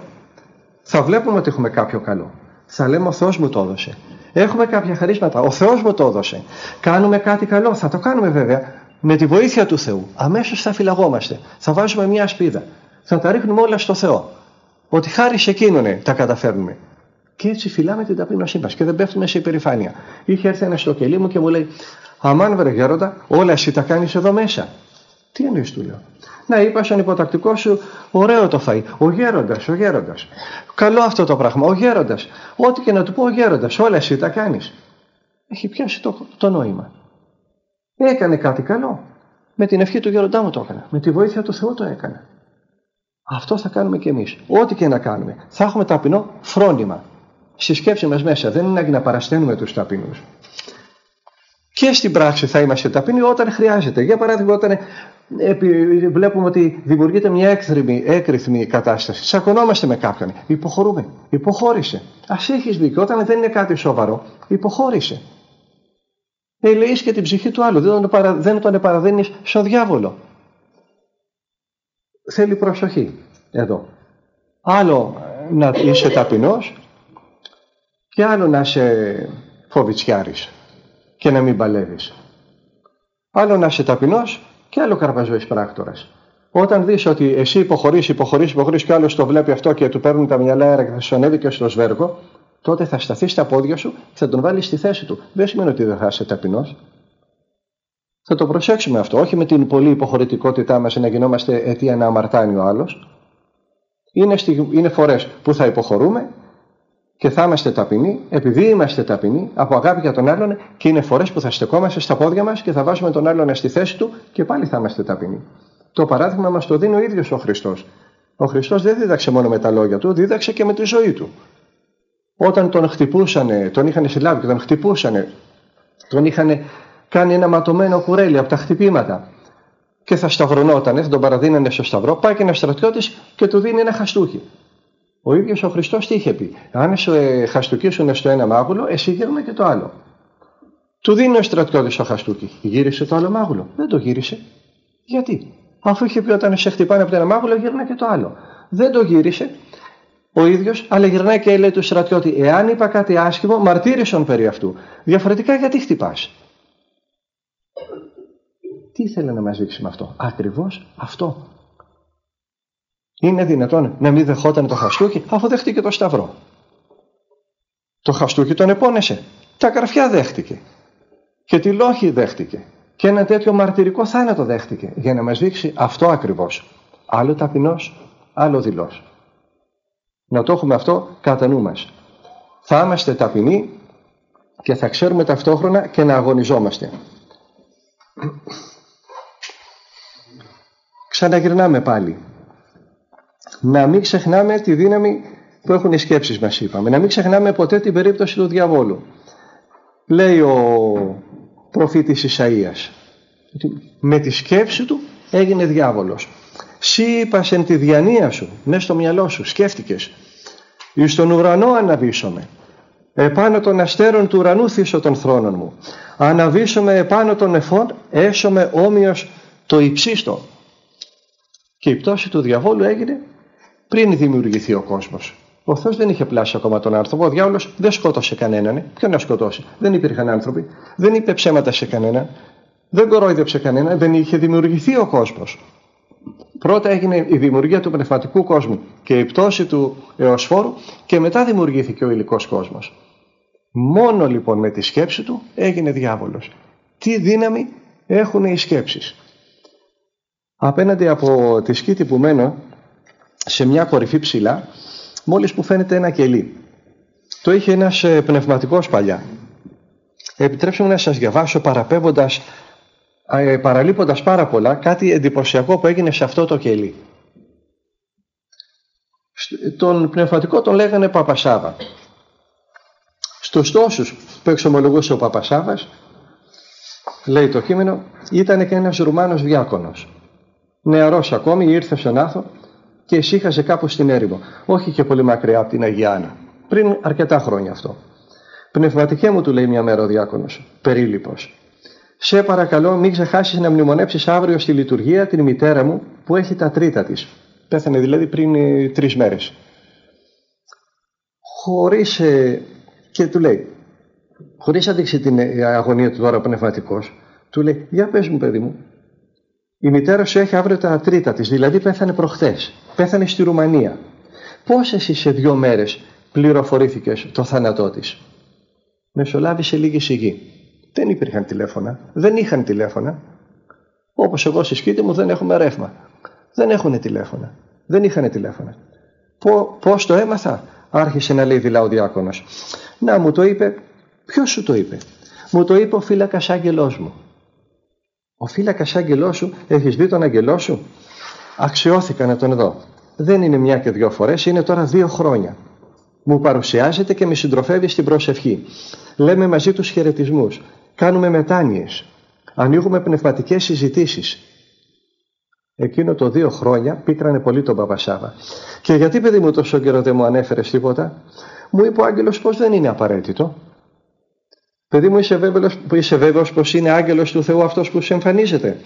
θα βλέπουμε ότι έχουμε κάποιο καλό. Θα λέμε ο Θεός μου το έδωσε. Έχουμε κάποια χαρίσματα. Ο Θεός μου το έδωσε. Κάνουμε κάτι καλό. Θα το κάνουμε βέβαια με τη βοήθεια του Θεού. Αμέσως θα φυλαγόμαστε. Θα βάζουμε μια ασπίδα. Θα τα ρίχνουμε όλα στο Θεό. Ότι χάρη σε εκείνον τα καταφέρνουμε. Και έτσι φυλάμε την ταπείνωσή μας και δεν πέφτουμε σε υπερηφάνεια. Είχε έρθει ένας στο κελί μου και μου λέει: Αμάν βρε γέροντα, όλα εσύ τα κάνεις εδώ μέσα. Τι εννοείς, του λέω. Να είπα στον υποτακτικό σου, ωραίο το φαΐ. Ο γέροντας, ο γέροντας. Καλό αυτό το πράγμα, ο γέροντας. Ό,τι και να του πω ο γέροντας, όλα εσύ τα κάνεις. Έχει πιάσει το, το νόημα. Έκανε κάτι καλό. Με την ευχή του γέροντά μου το έκανα. Με τη βοήθεια του Θεού το έκανα. Αυτό θα κάνουμε κι εμείς. Ό,τι και να κάνουμε. Θα έχουμε ταπεινό φρόνημα. Στη σκέψη μας μέσα δεν είναι να παρασταίνουμε τους ταπεινούς. Και στην πράξη θα είμαστε ταπεινοί όταν χρειάζεται. Για παράδειγμα, όταν βλέπουμε ότι δημιουργείται μια έκρηθμη, έκρηθμη κατάσταση. Σακωνόμαστε με κάποιον. Υποχωρούμε. Υποχώρησε. Α έχεις δίκιο. Όταν δεν είναι κάτι σοβαρό, υποχώρησε. Ελεείς και την ψυχή του άλλου. Δεν τον, παρα, δεν τον παραδίνεις στο διάβολο. Θέλει προσοχή εδώ. Άλλο να είσαι ταπεινός και άλλο να είσαι φοβιτσιάρης και να μην παλεύεις. Άλλο να είσαι ταπεινός και άλλο καρπαζόης πράκτορας. Όταν δεις ότι εσύ υποχωρείς, υποχωρείς, υποχωρείς και άλλος το βλέπει αυτό και του παίρνουν τα μυαλά αέρα και θα σου ανέβει και στο σβέργο, τότε θα σταθεί στα πόδια σου και θα τον βάλεις στη θέση του. Δεν σημαίνει ότι δεν θα είσαι ταπεινός. Θα το προσέξουμε αυτό, όχι με την πολύ υποχωρητικότητά μας να γινόμαστε αιτία να αμαρτάνει ο άλλος. Είναι, είναι φορές που θα υποχωρούμε και θα είμαστε ταπεινοί, επειδή είμαστε ταπεινοί, από αγάπη για τον άλλον και είναι φορές που θα στεκόμαστε στα πόδια μας και θα βάζουμε τον άλλον στη θέση του και πάλι θα είμαστε ταπεινοί. Το παράδειγμα μας το δίνει ο ίδιος ο Χριστός. Ο Χριστός δεν δίδαξε μόνο με τα λόγια του, δίδαξε και με τη ζωή του. Όταν τον χτυπούσανε, τον είχαν συλλάβει και τον χτυπούσανε, τον είχαν κάνει ένα ματωμένο κουρέλι από τα χτυπήματα και θα σταυρωνότανε, θα τον παραδίνανε στο σταυρό, πάει και ένα στρατιώτης και του δίνει ένα χαστούκι. Ο ίδιος ο Χριστός τι είχε πει, Αν σου ε, χαστούκίσουν στο ένα μάγουλο, εσύ γύρνα και το άλλο. Του δίνει ο στρατιώτη το χαστούκι. Γύρισε το άλλο μάγουλο. Δεν το γύρισε. Γιατί; Αφού είχε πει όταν σε χτυπάνε από το ένα μάγουλο, γύρνα και το άλλο. Δεν το γύρισε ο ίδιος, αλλά γυρνάει και λέει του στρατιώτη: Εάν είπα κάτι άσχημο, μαρτύρησον περί αυτού. Διαφορετικά γιατί χτυπάς; Τι ήθελε να μας δείξει με αυτό; Ακριβώς αυτό. Είναι δυνατόν να μην δεχόταν το χαστούκι αφού δέχτηκε το σταυρό. Το χαστούκι τον επώνεσε. Τα καρφιά δέχτηκε. Και τη λόχη δέχτηκε. Και ένα τέτοιο μαρτυρικό θάνατο δέχτηκε. Για να μας δείξει αυτό ακριβώς. Άλλο ταπεινός, άλλο δηλός. Να το έχουμε αυτό κατά νου μας. Θα είμαστε ταπεινοί και θα ξέρουμε ταυτόχρονα και να αγωνιζόμαστε. Ξαναγυρνάμε πάλι. Να μην ξεχνάμε τη δύναμη που έχουν οι σκέψεις μας είπαμε. Να μην ξεχνάμε ποτέ την περίπτωση του διαβόλου. Λέει ο προφήτης Ισαΐας με τη σκέψη του έγινε διάβολος. Σύ είπας εν τη διανία σου, μέσα στο μυαλό σου, σκέφτηκες. Εις τον ουρανό αναβήσομαι. Επάνω των αστέρων του ουρανού θύσω των θρόνων μου. Αναβήσομαι επάνω των εφών, έσωμε όμοιος το υψίστο. Και η πτώση του διαβόλου έγινε πριν δημιουργηθεί ο κόσμος. Ο Θεός δεν είχε πλάσει ακόμα τον άνθρωπο. Ο διάβολο δεν σκότωσε κανέναν. Ποιον να σκοτώσει; Δεν υπήρχαν άνθρωποι. Δεν είπε ψέματα σε κανέναν. Δεν κορόιδεψε κανέναν. Δεν είχε δημιουργηθεί ο κόσμος. Πρώτα έγινε η δημιουργία του πνευματικού κόσμου και η πτώση του εωσφόρου και μετά δημιουργήθηκε ο υλικός κόσμος. Μόνο λοιπόν με τη σκέψη του έγινε διάβολος. Τι δύναμη έχουν οι σκέψεις; Απέναντι από τη σκήτη που μένω σε μια κορυφή ψηλά μόλις που φαίνεται ένα κελί. Το είχε ένας ε, πνευματικός παλιά. Επιτρέψτε μου να σας διαβάσω παραπέμποντας, ε, παραλείποντας πάρα πολλά κάτι εντυπωσιακό που έγινε σε αυτό το κελί. Τον πνευματικό τον λέγανε Παπασάβα. Στους τόσους που εξομολογούσε ο Παπασάβας, λέει το κείμενο, ήταν και ένας Ρουμάνος διάκονος νεαρός ακόμη, ήρθε στον Άθο και ησύχασε κάπου στην έρημο. Όχι και πολύ μακριά από την Αγιάνα. Πριν αρκετά χρόνια αυτό. Πνευματικέ μου του λέει μια μέρα ο διάκονος, περίληπος. Σε παρακαλώ μην ξεχάσεις να μνημονέψεις αύριο στη λειτουργία την μητέρα μου που έχει τα τρίτα της. Πέθανε δηλαδή πριν ε, τρεις μέρες. Χωρίς, ε, και του λέει, χωρίς να δείξει την ε, αγωνία του τώρα πνευματικός, του λέει, για πες μου παιδί μου, η μητέρα σου έχει αύριο τα τρίτα της, δηλαδή πέθανε προχθές. Πέθανε στη Ρουμανία. Πώς εσύ σε δύο μέρες πληροφορήθηκες το θάνατό της; Μεσολάβησε λίγη σιγή. Δεν υπήρχαν τηλέφωνα. Δεν είχαν τηλέφωνα. Όπως εγώ στη σπίτι μου δεν έχουμε ρεύμα. Δεν έχουν τηλέφωνα. Δεν είχαν τηλέφωνα. Πώς το έμαθα; Άρχισε να λέει δειλά ο διάκονος. Να μου το είπε. Ποιος σου το είπε; Μου το είπε ο φύλακας άγγελός μου. Ο φύλακας άγγελός σου, έχεις δει τον άγγελό σου; Αξιώθηκα να τον δω. Δεν είναι μια και δύο φορές, είναι τώρα δύο χρόνια. Μου παρουσιάζεται και με συντροφεύει στην προσευχή. Λέμε μαζί τους χαιρετισμούς. Κάνουμε μετάνοιες. Ανοίγουμε πνευματικές συζητήσεις. Εκείνο το δύο χρόνια πίκρανε πολύ τον Παπασάβα. Και γιατί παιδί μου τόσο καιρό δεν μου ανέφερες τίποτα, μου είπε ο Άγγελος πως δεν είναι απαραίτητο. Παιδί μου, είσαι βέβαιος, είσαι βέβαιος πως είναι άγγελος του Θεού αυτός που σου εμφανίζεται.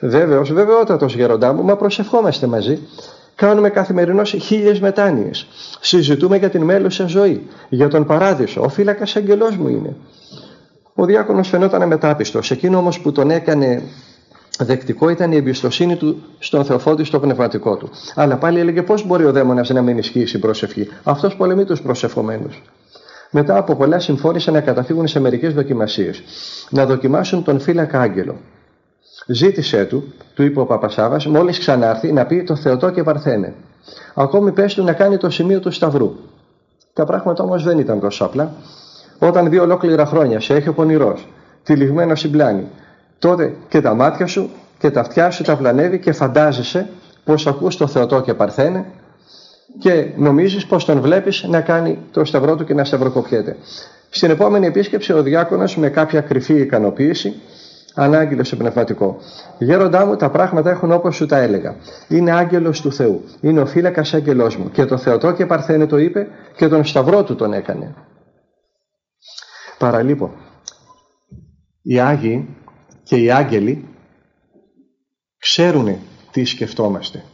Βέβαιος, βεβαιότατος γεροντά μου, μα προσευχόμαστε μαζί. Κάνουμε καθημερινώς χίλιες μετάνοιες. Συζητούμε για την μέλουσα ζωή, για τον παράδεισο. Ο φύλακας αγγελός μου είναι. Ο διάκονος φαινόταν αμετάπιστος. Εκείνο όμως που τον έκανε δεκτικό ήταν η εμπιστοσύνη του στον Θεοφόντη, στο πνευματικό του. Αλλά πάλι έλεγε πώς μπορεί ο δαίμονας να μην ισχύσει η προσευχή; Αυτός πολεμεί τους προσευχομένους. Μετά από πολλά συμφώνησαν να καταφύγουν σε μερικές δοκιμασίες. Να δοκιμάσουν τον φύλακα Άγγελο. Ζήτησέ του, του είπε ο Παπασάβας, μόλις ξανάρθει να πει το Θεοτό και Παρθένε. Ακόμη πες του να κάνει το σημείο του Σταυρού. Τα πράγματα όμως δεν ήταν τόσο απλά. Όταν δύο ολόκληρα χρόνια σε έχει ο πονηρός, τυλιγμένος συμπλάνη, τότε και τα μάτια σου και τα αυτιά σου τα πλανεύει και φαντάζεσαι πως ακούς το Θεοτό και Παρθένε και νομίζεις πως τον βλέπεις να κάνει το σταυρό του και να σταυροκοπιέται. Στην επόμενη επίσκεψη ο διάκονος με κάποια κρυφή ικανοποίηση Ανάγγελο σε πνευματικό. Γέροντά μου, τα πράγματα έχουν όπως σου τα έλεγα. Είναι άγγελος του Θεού. Είναι ο φύλακας άγγελός μου. Και το Θεοτό και Παρθένε το είπε και τον Σταυρό του τον έκανε. Παραλείπω. Οι Άγιοι και οι Άγγελοι ξέρουν τι σκεφτόμαστε.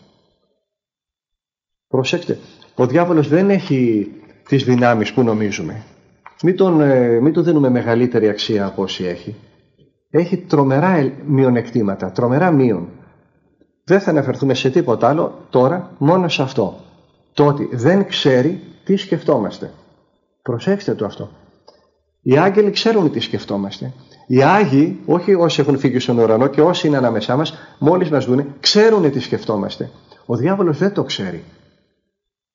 Προσέξτε, ο διάβολος δεν έχει τις δυνάμεις που νομίζουμε. Μην, τον, ε, μην του δίνουμε μεγαλύτερη αξία από όσοι έχει. Έχει τρομερά μειονεκτήματα, τρομερά μείον. Δεν θα αναφερθούμε σε τίποτα άλλο τώρα, μόνο σε αυτό. Το ότι δεν ξέρει τι σκεφτόμαστε. Προσέξτε το αυτό. Οι άγγελοι ξέρουν τι σκεφτόμαστε. Οι Άγιοι, όχι όσοι έχουν φύγει στον ουρανό και όσοι είναι ανάμεσά μας, μόλις μας δουν, ξέρουν τι σκεφτόμαστε. Ο διάβολος δεν το ξέρει.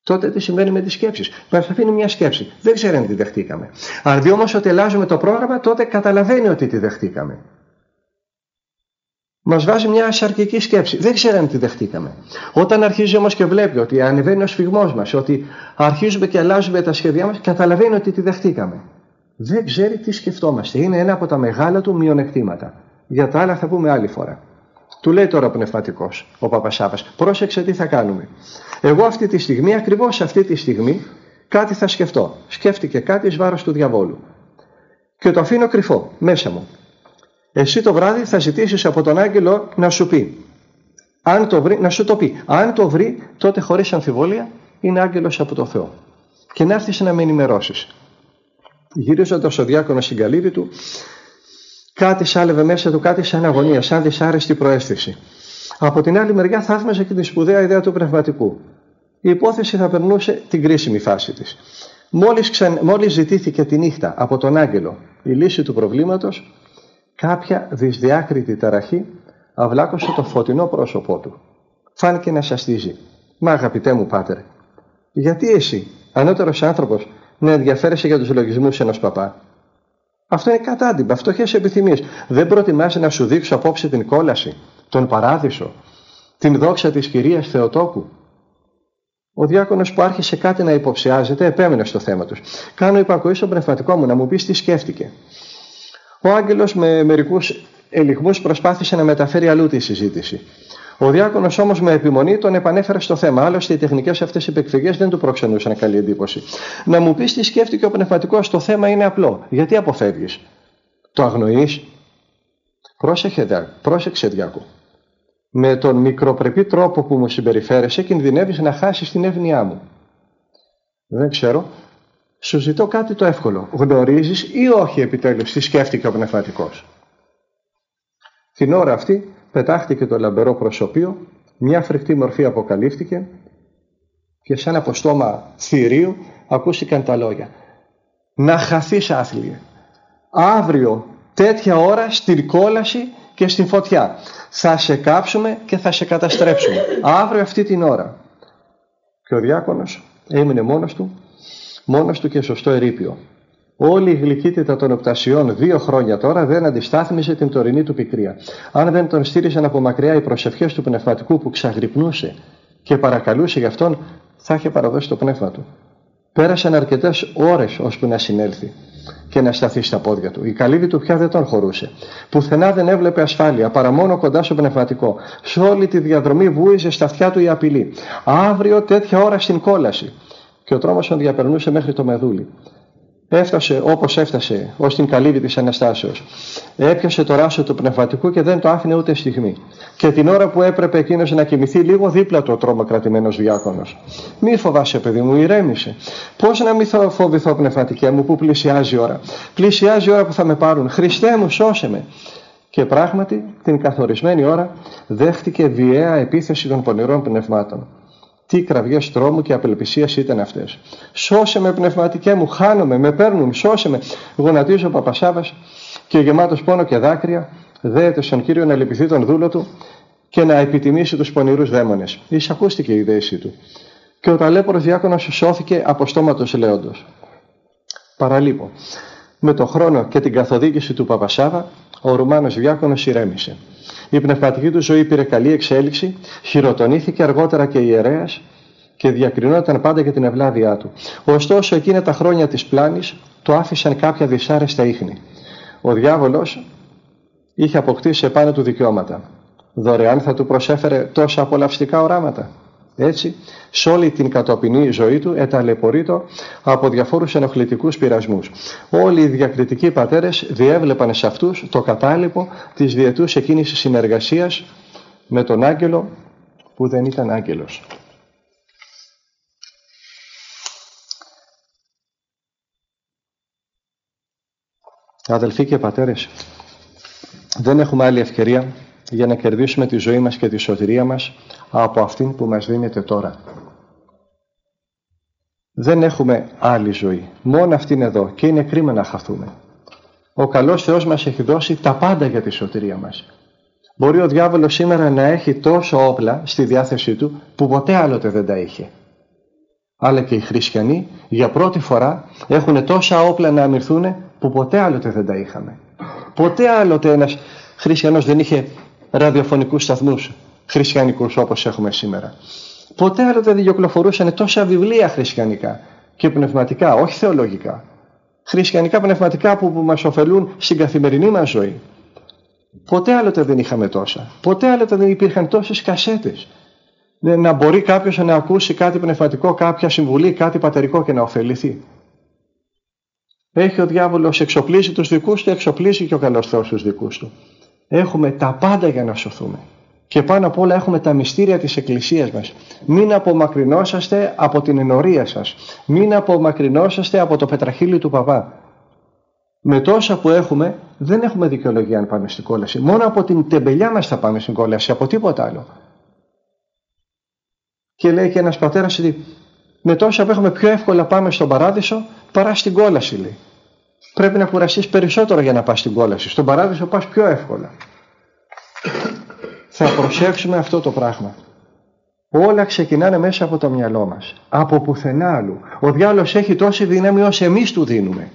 Τότε τι συμβαίνει με τις σκέψεις. Μας αφήνει μια σκέψη. Δεν ξέρει αν τη δεχτήκαμε. Αν δει όμως ότι αλλάζουμε το πρόγραμμα, τότε καταλαβαίνει ότι τη δεχτήκαμε. Μας βάζει μια ασαρκική σκέψη. Δεν ξέρει αν τη δεχτήκαμε. Όταν αρχίζει όμως και βλέπει ότι ανεβαίνει ο σφιγμός μας, ότι αρχίζουμε και αλλάζουμε τα σχέδιά μας, καταλαβαίνει ότι τη δεχτήκαμε. Δεν ξέρει τι σκεφτόμαστε. Είναι ένα από τα μεγάλα του μειονεκτήματα. Για τα άλλα θα πούμε άλλη φορά. Του λέει τώρα ο πνευματικός, ο Παπασάβας, πρόσεξε τι θα κάνουμε. Εγώ αυτή τη στιγμή, ακριβώς αυτή τη στιγμή, κάτι θα σκεφτώ. Σκέφτηκε κάτι εις βάρος του διαβόλου. Και το αφήνω κρυφό μέσα μου. Εσύ το βράδυ θα ζητήσεις από τον άγγελο να σου πει. Αν το βρει, να σου το πει. Αν το βρει, τότε χωρίς αμφιβολία είναι άγγελος από το Θεό. Και να έρθεις να με ενημερώσεις. Γυρίζοντας ο διάκονος στην καλύβη του, κάτι σάλευε μέσα του, κάτι σαν αγωνία, σαν δυσάρεστη προέστηση. Από την άλλη μεριά θαύμαζε και τη σπουδαία ιδέα του πνευματικού. Η υπόθεση θα περνούσε την κρίσιμη φάση της. Μόλις, ξαν... Μόλις ζητήθηκε τη νύχτα από τον άγγελο η λύση του προβλήματος, κάποια δυσδιάκριτη ταραχή αυλάκωσε το φωτεινό πρόσωπό του. Φάνηκε να σαστίζει. Μα αγαπητέ μου πάτερ, γιατί εσύ, ανώτερος άνθρωπος, να ενδιαφέρεσαι για τους λογισμούς ενός παπά; Αυτό είναι κατάντυπα, φτωχέ επιθυμίες. Δεν προτιμάς να σου δείξω απόψε την κόλαση, τον παράδεισο, την δόξα της κυρίας Θεοτόκου. Ο διάκονος που άρχισε κάτι να υποψιάζεται, επέμενε στο θέμα τους. Κάνω υπακοή στο πνευματικό μου να μου πεις τι σκέφτηκε. Ο άγγελος με μερικούς ελιγμούς προσπάθησε να μεταφέρει αλλού τη συζήτηση. Ο διάκονος όμως με επιμονή τον επανέφερε στο θέμα. Άλλωστε οι τεχνικές αυτές επεκφυγές δεν του προξενούσαν καλή εντύπωση. Να μου πεις τι σκέφτηκε ο πνευματικός, το θέμα είναι απλό. Γιατί αποφεύγεις; Το αγνοείς; Πρόσεχε, πρόσεξε διάκο. Με τον μικροπρεπή τρόπο που μου συμπεριφέρεσαι κινδυνεύεις να χάσεις την εύνοιά μου. Δεν ξέρω. Σου ζητώ κάτι το εύκολο. Γνωρίζεις ή όχι επιτέλους τι σκέφτηκε ο πνευματικός; Την ώρα αυτή πετάχτηκε το λαμπερό προσωπείο, μια φρικτή μορφή αποκαλύφθηκε και σαν από στόμα θηρίου ακούστηκαν τα λόγια. Να χαθείς άθλιε. Αύριο τέτοια ώρα στην κόλαση και στην φωτιά. Θα σε κάψουμε και θα σε καταστρέψουμε. Αύριο αυτή την ώρα. Και ο διάκονος έμεινε μόνος του, μόνος του και σωστό ερήπιο. Όλη η γλυκύτητα των οπτασιών δύο χρόνια τώρα δεν αντιστάθμιζε την τωρινή του πικρία. Αν δεν τον στήριζαν από μακριά οι προσευχές του πνευματικού που ξαγρυπνούσε και παρακαλούσε γι' αυτόν, θα είχε παραδώσει το πνεύμα του. Πέρασαν αρκετές ώρες ώσπου να συνέλθει και να σταθεί στα πόδια του. Η καλύβη του πια δεν τον χωρούσε. Πουθενά δεν έβλεπε ασφάλεια, παρά μόνο κοντά στο πνευματικό. Σε όλη τη διαδρομή βούιζε στα αυτιά του η απειλή. Αύριο τέτοια ώρα στην κόλαση. Και ο τρόμος τον διαπερνούσε μέχρι το μεδούλι. Έφτασε όπως έφτασε ως την καλύβη της Αναστάσεως. Έπιασε το ράσο του πνευματικού και δεν το άφηνε ούτε στιγμή. Και την ώρα που έπρεπε εκείνος να κοιμηθεί λίγο δίπλα του ο τρόμοκρατημένος διάκονος. Μη φοβάσαι παιδί μου, ηρέμησε. Πώς να μην φοβηθώ πνευματικέ μου που πλησιάζει η ώρα. Πλησιάζει η ώρα που θα με πάρουν. Χριστέ μου σώσε με. Και πράγματι την καθορισμένη ώρα δέχτηκε βιαία επίθεση των πονηρών πνευμάτων. Τι κραυγές τρόμου και απελπισίας ήταν αυτές. Σώσε με πνευματικέ μου, χάνομαι, με παίρνουν, σώσε με. Γονατίζει ο Παπασάβας και γεμάτος πόνο και δάκρυα, δέεται στον κύριο να λυπηθεί τον δούλο του και να επιτιμήσει τους πονηρούς δαίμονες. Εισακούστηκε η δέση του. Και ο ταλέπορος διάκονο σώθηκε από στόματος λέοντος. Παραλείπω. Με το χρόνο και την καθοδήγηση του Παπασάβα, ο Ρουμάνος διάκονος ηρέμησε. Η πνευματική τους ζωή πήρε καλή εξέλιξη, χειροτονήθηκε αργότερα και ιερέας και διακρινόταν πάντα για την ευλάβειά του. Ωστόσο εκείνα τα χρόνια της πλάνης το άφησαν κάποια δυσάρεστα ίχνη. Ο διάβολος είχε αποκτήσει επάνω του δικαιώματα. Δωρεάν θα του προσέφερε τόσα απολαυστικά οράματα. Έτσι, σε όλη την κατοπινή ζωή του εταλαιπωρείτο από διαφόρους ενοχλητικούς πειρασμούς. Όλοι οι διακριτικοί πατέρες διέβλεπαν σε αυτούς το κατάλοιπο της διετούς εκείνης συνεργασίας με τον άγγελο που δεν ήταν άγγελος. Αδελφοί και πατέρες, δεν έχουμε άλλη ευκαιρία για να κερδίσουμε τη ζωή μας και τη σωτηρία μας από αυτήν που μας δίνεται τώρα. Δεν έχουμε άλλη ζωή. Μόνο αυτήν εδώ και είναι κρίμα να χαθούμε. Ο καλός Θεός μας έχει δώσει τα πάντα για τη σωτηρία μας. Μπορεί ο διάβολος σήμερα να έχει τόσο όπλα στη διάθεσή του που ποτέ άλλοτε δεν τα είχε. Αλλά και οι χριστιανοί για πρώτη φορά έχουν τόσα όπλα να αμυνθούν που ποτέ άλλοτε δεν τα είχαμε. Ποτέ άλλοτε ένας χριστιανός δεν είχε ραδιοφωνικούς σταθμούς χριστιανικούς όπως έχουμε σήμερα. Ποτέ άλλοτε δεν κυκλοφορούσαν τόσα βιβλία χριστιανικά και πνευματικά, όχι θεολογικά. Χριστιανικά πνευματικά που, που μας ωφελούν στην καθημερινή μας ζωή. Ποτέ άλλοτε δεν είχαμε τόσα. Ποτέ άλλοτε δεν υπήρχαν τόσες κασέτες. Να μπορεί κάποιος να ακούσει κάτι πνευματικό, κάποια συμβουλή, κάτι πατερικό και να ωφεληθεί. Έχει ο διάβολος εξοπλίσει τους δικούς του, εξοπλίσει και ο καλός Θεός τους δικούς του. Έχουμε τα πάντα για να σωθούμε. Και πάνω απ' όλα έχουμε τα μυστήρια της Εκκλησίας μας. Μην απομακρυνόσαστε από την ενορία σας. Μην απομακρυνόσαστε από το πετραχύλι του παπά. Με τόσα που έχουμε δεν έχουμε δικαιολογία αν πάμε στην κόλαση. Μόνο από την τεμπελιά μας θα πάμε στην κόλαση, από τίποτα άλλο. Και λέει και ένας πατέρας ότι με τόσα που έχουμε πιο εύκολα πάμε στον παράδεισο παρά στην κόλαση λέει. Πρέπει να κουραστείς περισσότερο για να πας στην κόλαση. Στον παράδεισο πας πιο εύκολα. Θα προσέξουμε αυτό το πράγμα. Όλα ξεκινάνε μέσα από το μυαλό μας. Από πουθενά άλλου. Ο διάλογος έχει τόση δύναμη όσο εμείς του δίνουμε.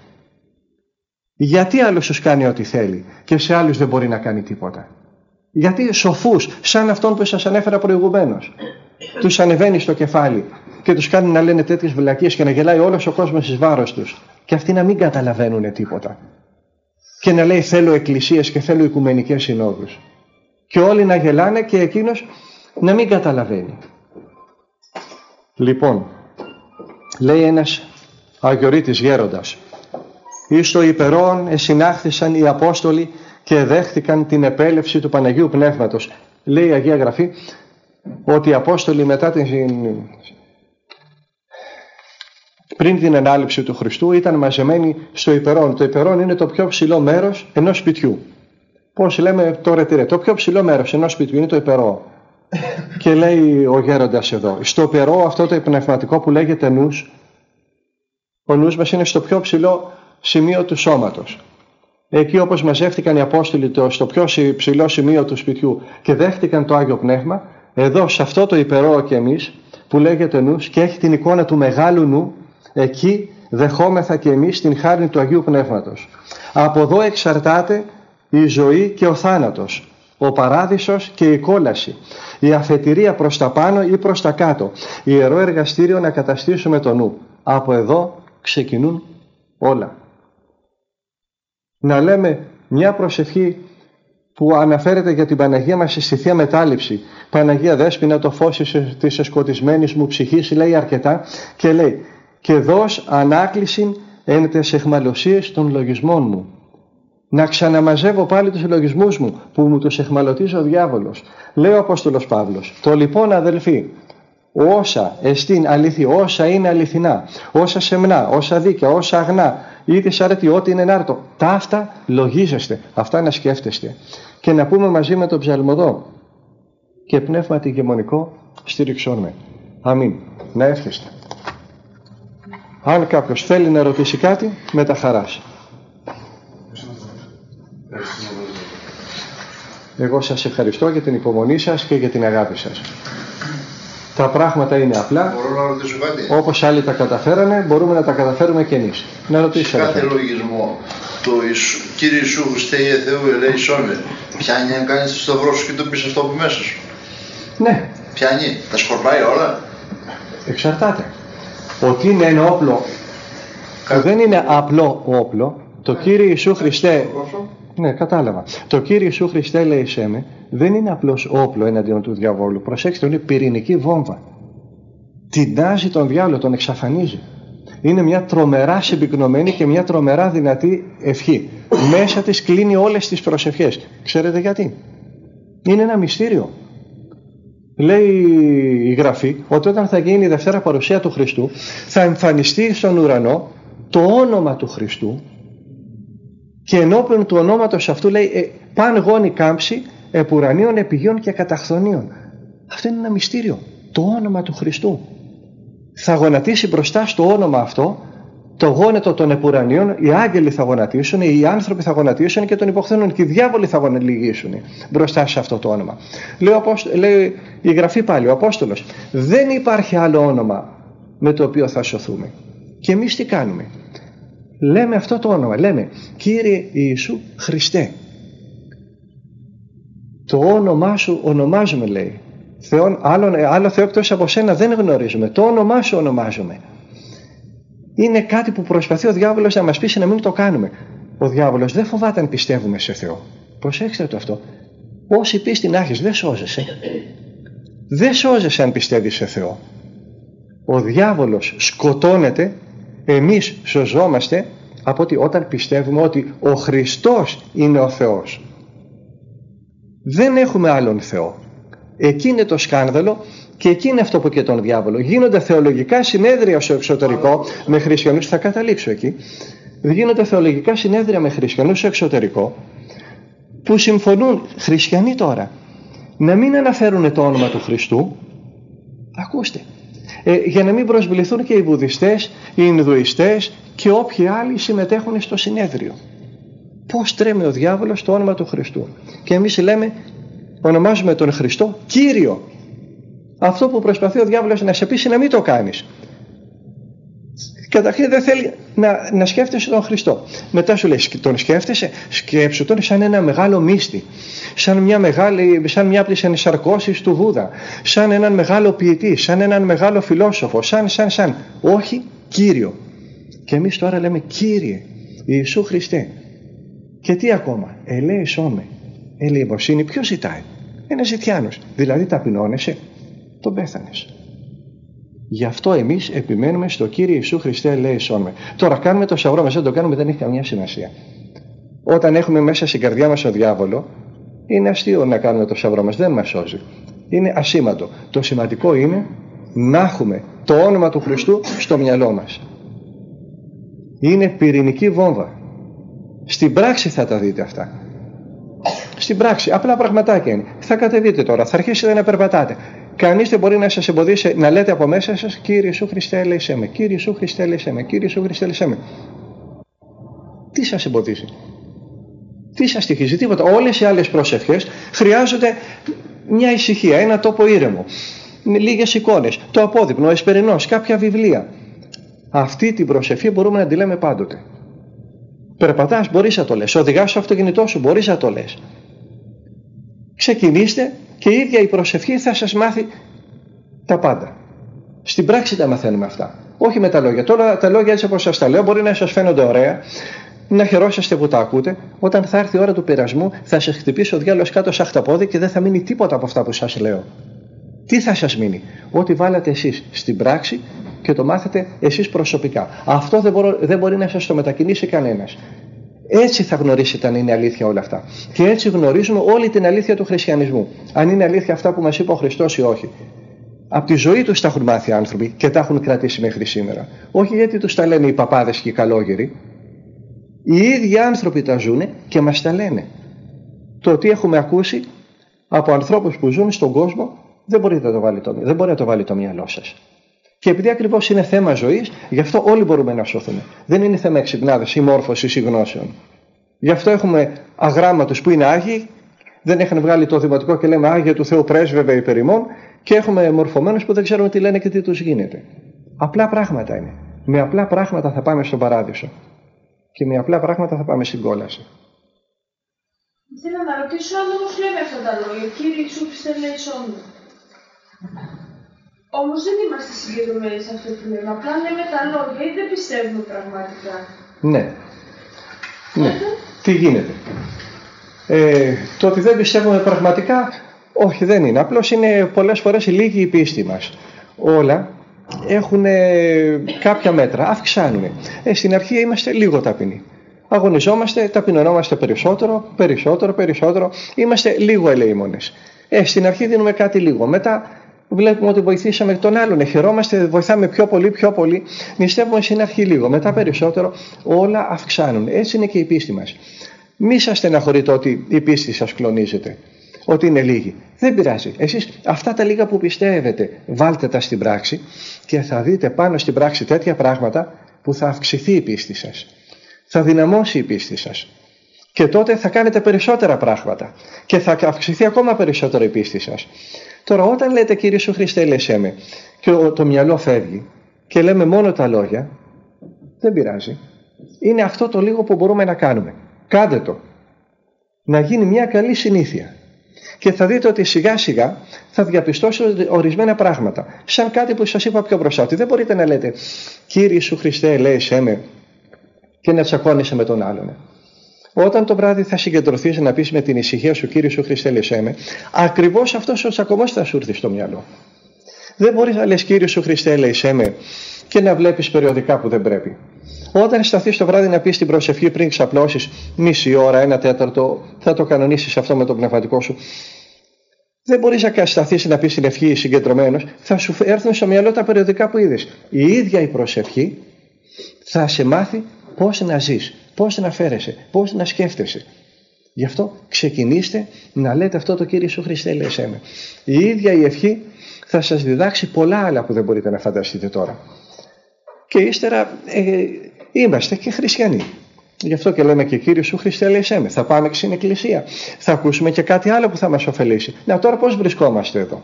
Γιατί άλλος τους κάνει ό,τι θέλει και σε άλλους δεν μπορεί να κάνει τίποτα; Γιατί σοφούς, σαν αυτόν που σας ανέφερα προηγουμένως, τους ανεβαίνει στο κεφάλι και τους κάνει να λένε τέτοιες βλακίες και να γελάει όλος ο κόσμος εις βάρος τους και αυτοί να μην καταλαβαίνουν τίποτα. Και να λέει θέλω εκκλησίες και θέλω οικουμενικές συνόδους. Και όλοι να γελάνε και εκείνος να μην καταλαβαίνει. Λοιπόν, λέει ένας αγιορείτης γέροντας «Εις το υπερόν εσυνάχθησαν οι Απόστολοι και δέχτηκαν την επέλευση του Παναγίου Πνεύματος». Λέει η Αγία Γραφή ότι οι Απόστολοι μετά την πριν την ανάληψη του Χριστού ήταν μαζεμένοι στο υπερόν. Το υπερόν είναι το πιο ψηλό μέρος ενός σπιτιού. Πώς λέμε τώρα τι το πιο ψηλό μέρος ενός σπιτιού είναι το υπερό. [COUGHS] και λέει ο γέροντας εδώ, στο υπερό αυτό το πνευματικό που λέγεται νους, ο νους μας είναι στο πιο ψηλό σημείο του σώματος. Εκεί όπως μαζεύτηκαν οι Απόστολοι στο πιο ψηλό σημείο του σπιτιού και δέχτηκαν το Άγιο Πνεύμα, εδώ σε αυτό το υπερό και εμείς που λέγεται νους και έχει την εικόνα του μεγάλου νου, Εκεί δεχόμεθα και εμείς την χάρη του Αγίου Πνεύματος. Από εδώ εξαρτάται η ζωή και ο θάνατος, ο παράδεισος και η κόλαση, η αφετηρία προς τα πάνω ή προς τα κάτω, ιερό εργαστήριο να καταστήσουμε το νου. Από εδώ ξεκινούν όλα. Να λέμε μια προσευχή που αναφέρεται για την Παναγία μας στη Θεία Μετάληψη. Παναγία Δέσποινα το φως της εσκοτισμένης μου ψυχής λέει αρκετά και λέει και δώσ' ανάκληση εν τες εχμαλωσίες των λογισμών μου. Να ξαναμαζεύω πάλι τους λογισμούς μου που μου τους εχμαλωτίζει ο διάβολος. Λέει ο Απόστολος Παύλος, το λοιπόν αδελφοί, όσα εστίν αληθή, όσα είναι αληθινά, όσα σεμνά, όσα δίκαια, όσα αγνά, είτε σαρέτη, ό,τι είναι ενάρτο, τα αυτά λογίζεστε, αυτά να σκέφτεστε. Και να πούμε μαζί με τον ψαλμοδό και πνεύμα ηγεμονικό στήριξόν με. Αμήν. Να εύχεστε. Αν κάποιος θέλει να ρωτήσει κάτι, με τα χαράς. Εγώ σας ευχαριστώ για την υπομονή σας και για την αγάπη σας. Τα πράγματα είναι απλά. Μπορώ να ρωτήσω κάτι; Όπως άλλοι τα καταφέρανε, μπορούμε να τα καταφέρουμε και εμείς. Να ρωτήσω. κάθε λογισμό, το Κύριε Ιησού Χριστέ Θεού ελέησόν πιάνει αν κάνεις το σταυρό σου και το πεις αυτό από μέσα σου; Ναι. Πιάνει, τα σκορπάει όλα; Εξαρτάται ότι είναι ένα όπλο που δεν είναι απλό όπλο, το Κύριε Ιησού Χριστέ Ναι, κατάλαβα. Το Κύριε Ιησού Χριστέ λέει σε με, δεν είναι απλώς όπλο εναντίον του διαβόλου. Προσέξτε, είναι πυρηνική βόμβα. Τεινάζει τον διάβολο, τον εξαφανίζει. Είναι μια τρομερά συμπυκνωμένη και μια τρομερά δυνατή ευχή. Μέσα της κλείνει όλες τις προσευχές. Ξέρετε γιατί; Είναι ένα μυστήριο. Λέει η Γραφή ότι όταν θα γίνει η Δευτέρα Παρουσία του Χριστού θα εμφανιστεί στον ουρανό το όνομα του Χριστού και ενώπιον του ονόματος αυτού λέει ε, παν γόνη κάμψη επουρανίων, επιγείων και καταχθονίων. Αυτό είναι ένα μυστήριο. Το όνομα του Χριστού. Θα γονατίσει μπροστά στο όνομα αυτό το γόνετο των επουρανίων, οι άγγελοι θα γονατίσουν, οι άνθρωποι θα γονατίσουν και των υποχθένων και οι διάβολοι θα γονατίσουν μπροστά σε αυτό το όνομα. Λέει, λέει η Γραφή πάλι, ο Απόστολος, δεν υπάρχει άλλο όνομα με το οποίο θα σωθούμε. Και εμείς τι κάνουμε; Λέμε αυτό το όνομα, λέμε Κύριε Ιησού Χριστέ. Το όνομά σου ονομάζουμε λέει. Θεόν, άλλο, άλλο Θεό εκτός από σένα δεν γνωρίζουμε. Το όνομά σου ονομάζουμε. Είναι κάτι που προσπαθεί ο διάβολος να μας πείσει να μην το κάνουμε. Ο διάβολος δεν φοβάται αν πιστεύουμε σε Θεό. Προσέξτε το αυτό. Όση πίστη να έχεις δεν σώζεσαι. Δεν σώζεσαι αν πιστεύεις σε Θεό. Ο διάβολος σκοτώνεται, εμείς σωζόμαστε από ότι όταν πιστεύουμε ότι ο Χριστός είναι ο Θεός. Δεν έχουμε άλλον Θεό. Εκεί είναι το σκάνδαλο και εκεί είναι αυτό που και τον διάβολο. Γίνονται θεολογικά συνέδρια στο εξωτερικό με χριστιανούς, θα καταλήξω εκεί. Γίνονται θεολογικά συνέδρια με χριστιανούς στο εξωτερικό που συμφωνούν, χριστιανοί τώρα, να μην αναφέρουν το όνομα του Χριστού. Ακούστε, ε, για να μην προσβληθούν και οι Βουδιστές, οι Ινδουιστές και όποιοι άλλοι συμμετέχουν στο συνέδριο. Πώς τρέμει ο διάβολος το όνομα του Χριστού. Και εμείς λέμε, ονομάζουμε τον Χριστό Κύριο. Αυτό που προσπαθεί ο διάβολος να σε πείσει να μην το κάνεις. Καταρχήν δεν θέλει να, να σκέφτεσαι τον Χριστό. Μετά σου λέει τον σκέφτεσαι, σκέψου τον σαν ένα μεγάλο μύστη. Σαν μια μεγάλη, σαν μια πλησιανισαρκώση του Βούδα. Σαν έναν μεγάλο ποιητή, σαν έναν μεγάλο φιλόσοφο. Σαν, σαν, σαν. Όχι Κύριο. Και εμείς τώρα λέμε Κύριε Ιησού Χριστέ. Και τι ακόμα; Ελέησόμε. Ελεημοσύνη ποιος ζητάει; Ένας ζητιάνος. Δηλαδή ταπεινώνεσαι. Τον πέθανες. Γι' αυτό εμείς επιμένουμε στο Κύριε Ιησού Χριστέ ελέησόν με. Τώρα κάνουμε το σαυρό μα, δεν το κάνουμε, δεν έχει καμιά σημασία. Όταν έχουμε μέσα στην καρδιά μας ο διάβολο, είναι αστείο να κάνουμε το σαυρό μας, δεν μας σώζει. Είναι ασήμαντο. Το σημαντικό είναι να έχουμε το όνομα του Χριστού στο μυαλό μας. Είναι πυρηνική βόμβα. Στην πράξη θα τα δείτε αυτά. Στην πράξη, απλά πραγματάκια είναι. Θα κατεβείτε τώρα, θα αρχίσετε να περπατάτε. Κανείς δεν μπορεί να σας εμποδίσει να λέτε από μέσα σας Κύριε Ιησού Χριστέ έλεησέ με, Κύριε Ιησού Χριστέ έλεησέ με, Κύριε Ιησού Χριστέ έλεησέ με. Τι σας εμποδίζει; Τι σας τυχίζει, τίποτα. Όλες οι άλλες προσευχές χρειάζονται μια ησυχία, ένα τόπο ήρεμο. Λίγες εικόνες, το απόδειπνο, ο εσπερινός, κάποια βιβλία. Αυτή την προσευχή μπορούμε να τη λέμε πάντοτε. Περπατάς, μπορείς να το λες. Οδηγάς στο αυτοκινητό σου, μπορείς να το λες. Ξεκινήστε και η ίδια η προσευχή θα σας μάθει τα πάντα. Στην πράξη τα μαθαίνουμε αυτά. Όχι με τα λόγια. Τώρα τα λόγια έτσι όπως σας τα λέω μπορεί να σας φαίνονται ωραία, να χαιρόσαστε που τα ακούτε. Όταν θα έρθει η ώρα του πειρασμού θα σας χτυπήσει ο διάλογος κάτω σαν χταπόδι και δεν θα μείνει τίποτα από αυτά που σας λέω. Τι θα σας μείνει; Ό,τι βάλατε εσείς στην πράξη και το μάθετε εσείς προσωπικά. Αυτό δεν, δεν μπορεί να σας το μετακινήσει κανένας. Έτσι θα γνωρίσετε αν είναι αλήθεια όλα αυτά. Και έτσι γνωρίζουμε όλη την αλήθεια του χριστιανισμού. Αν είναι αλήθεια αυτά που μας είπε ο Χριστός ή όχι. Από τη ζωή τους τα έχουν μάθει οι άνθρωποι και τα έχουν κρατήσει μέχρι σήμερα. Όχι γιατί τους τα λένε οι παπάδες και οι καλόγεροι. Οι ίδιοι άνθρωποι τα ζουν και μας τα λένε. Το ότι έχουμε ακούσει από ανθρώπους που ζουν στον κόσμο δεν μπορεί να το βάλει το, δεν μπορεί να το, βάλει το μυαλό σας. Και επειδή ακριβώς είναι θέμα ζωής, γι' αυτό όλοι μπορούμε να σωθούμε. Δεν είναι θέμα εξυπνάδε ή μόρφωσης ή γνώσεων. Γι' αυτό έχουμε αγράμματου που είναι άγιοι, δεν έχουν βγάλει το δημοτικό και λέμε Άγιο του Θεού πρέσβευε υπερημών και έχουμε μορφωμένους που δεν ξέρουμε τι λένε και τι τους γίνεται. Απλά πράγματα είναι. Με απλά πράγματα θα πάμε στον παράδεισο. Και με απλά πράγματα θα πάμε στην κόλαση. Θέλω να ρωτήσω αν όμως λέμε αυτά τα λόγια. Κύριε Ιησού, πιστεύει Όμως δεν είμαστε συγκεντρωμένοι σε αυτό το πνεύμα. Απλά λέμε τα λόγια ή δεν πιστεύουμε πραγματικά. Ναι. Ναι. Τι γίνεται; Ε, το ότι δεν πιστεύουμε πραγματικά, όχι δεν είναι. Απλώς είναι πολλές φορές λίγη η πίστη μας. Όλα έχουν κάποια μέτρα, αυξάνουν. Ε, στην αρχή είμαστε λίγο ταπεινοί. Αγωνιζόμαστε, ταπεινωνόμαστε περισσότερο, περισσότερο, περισσότερο. Είμαστε λίγο ελεήμονες. Ε, στην αρχή δίνουμε κάτι λίγο. Μετά βλέπουμε ότι βοηθήσαμε τον άλλον. Χαιρόμαστε, βοηθάμε πιο πολύ, πιο πολύ. Νηστεύουμε στην αρχή λίγο. Μετά περισσότερο όλα αυξάνουν. Έτσι είναι και η πίστη μας. Μη σας στεναχωρείτε ότι η πίστη σας κλονίζεται. Ότι είναι λίγη. Δεν πειράζει. Εσείς αυτά τα λίγα που πιστεύετε βάλτε τα στην πράξη και θα δείτε πάνω στην πράξη τέτοια πράγματα που θα αυξηθεί η πίστη σας. Θα δυναμώσει η πίστη σας. Και τότε θα κάνετε περισσότερα πράγματα και θα αυξηθεί ακόμα περισσότερο η πίστη σας. Τώρα όταν λέτε Κύριε Σου Χριστέ λέσέ με και το μυαλό φεύγει και λέμε μόνο τα λόγια, δεν πειράζει. Είναι αυτό το λίγο που μπορούμε να κάνουμε. Κάντε το. Να γίνει μια καλή συνήθεια. Και θα δείτε ότι σιγά σιγά θα διαπιστώσετε ορισμένα πράγματα. Σαν κάτι που σας είπα πιο μπροστά. Ότι δεν μπορείτε να λέτε Κύριε Σου Χριστέ λέει με και να τσακώνεσαι με τον άλλον. Όταν το βράδυ θα συγκεντρωθείς να πεις με την ησυχία σου Κύριε Σου Χριστέ λεσέ με, ακριβώς αυτός ο τσακωμός θα σου έρθει στο μυαλό. Δεν μπορείς να λες Κύριε Σου Χριστέ λεσέ με και να βλέπεις περιοδικά που δεν πρέπει. Όταν σταθείς το βράδυ να πεις την προσευχή πριν ξαπλώσεις μισή ώρα, ένα τέταρτο, θα το κανονίσεις αυτό με το πνευματικό σου. Δεν μπορείς να σταθείς να πεις την ευχή συγκεντρωμένος, θα σου έρθουν στο μυαλό τα περιοδικά που είδες. Η ίδια η προσευχή θα σε μάθει πώς να ζεις, πώς να φέρεσαι, πώς να σκέφτεσαι. Γι' αυτό ξεκινήστε να λέτε αυτό το Κύριε Σου Χριστέ λέει με. Η ίδια η ευχή θα σας διδάξει πολλά άλλα που δεν μπορείτε να φανταστείτε τώρα. Και ύστερα ε, είμαστε και χριστιανοί. Γι' αυτό και λέμε και Κύριε Σου Χριστέ λέει με. Θα πάμε και στην εκκλησία. Θα ακούσουμε και κάτι άλλο που θα μας ωφελήσει. Να τώρα πώς βρισκόμαστε εδώ;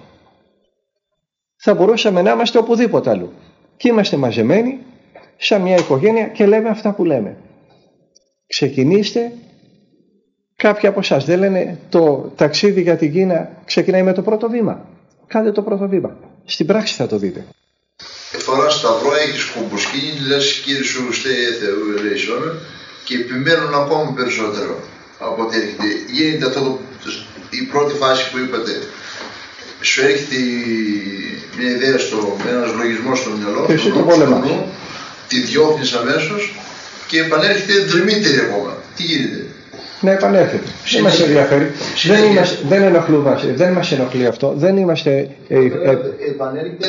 Θα μπορούσαμε να είμαστε οπουδήποτε αλλού. Και είμαστε μαζεμένοι σαν μια οικογένεια και λέμε αυτά που λέμε. Ξεκινήστε Κάποιοι από εσάς δεν λένε το ταξίδι για την Κίνα ξεκινάει με το πρώτο βήμα. Κάντε το πρώτο βήμα. Στην πράξη θα το δείτε. Εφορά σταυρό, έχεις κουμπουσκίνη, λες κύριε σου στέει Θεού, λέει και επιμένουν ακόμα περισσότερο από ό,τι έρχεται. Γίνεται αυτό το, η πρώτη φάση που είπατε. Σου έρχεται μια ιδέα στο, ένας λογισμός στο μυαλό, και εσύ το πόλεμα. Τη διώχνεις αμέσως και επανέρχεται δρυμύτερη ακόμα. Τι γίνεται; Να επανέρχεται. Δεν μα ενδιαφέρει. Δεν, είμαστε, δεν, ενοχλούμε, δεν μας ενοχλεί αυτό. Δεν είμαστε... Ε, ε, επανέρχεται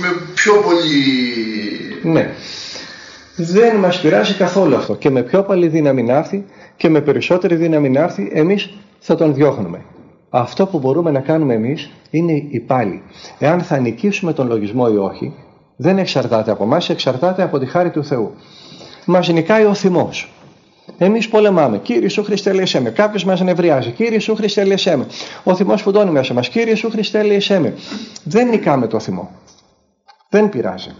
με πιο πολύ... Ναι. Δεν μας πειράζει καθόλου αυτό. Και με πιο παλή δύναμη να έρθει και με περισσότερη δύναμη να έρθει, εμείς θα τον διώχνουμε. Αυτό που μπορούμε να κάνουμε εμείς είναι η πάλι. Εάν θα νικήσουμε τον λογισμό ή όχι, δεν εξαρτάται από εμάς, εξαρτάται από τη χάρη του Θεού. Μας νικάει ο θυμός. Εμείς πολεμάμε. Κύριε Σου Χριστέ, λύσέ με. Κάποιος μας νευριάζει. Κύριε Σου Χριστέ, λύσέ με. Ο θυμός φουντώνει μέσα μας. Κύριε Σου Χριστέ, λύσέ με. Δεν νικάμε το θυμό. Δεν πειράζει.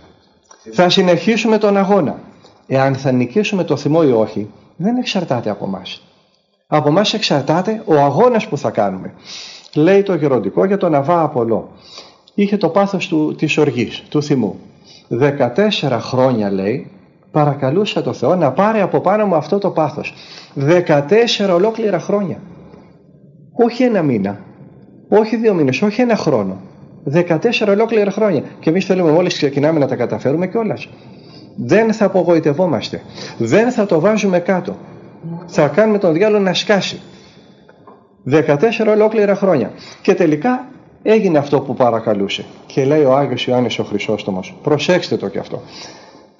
Θα συνεχίσουμε τον αγώνα. Εάν θα νικήσουμε το θυμό ή όχι, δεν εξαρτάται από εμάς. Από εμάς εξαρτάται ο αγώνας που θα κάνουμε. Λέει το γεροντικό για τον Αβά Απολό. Είχε το πάθος του, της οργής, του θυμού. 14 χρόνια λέει παρακαλούσα το Θεό να πάρει από πάνω μου αυτό το πάθος. 14 ολόκληρα χρόνια. Όχι ένα μήνα, όχι δύο μήνες, όχι ένα χρόνο. 14 ολόκληρα χρόνια. Και εμείς θέλουμε μόλις ξεκινάμε να τα καταφέρουμε κιόλας. Δεν θα απογοητευόμαστε. Δεν θα το βάζουμε κάτω. Θα κάνουμε τον διάλογο να σκάσει. 14 ολόκληρα χρόνια. Και τελικά έγινε αυτό που παρακαλούσε. Και λέει ο Άγιος Ιωάννης ο Χρυσόστομος. Προσέξτε το κι αυτό.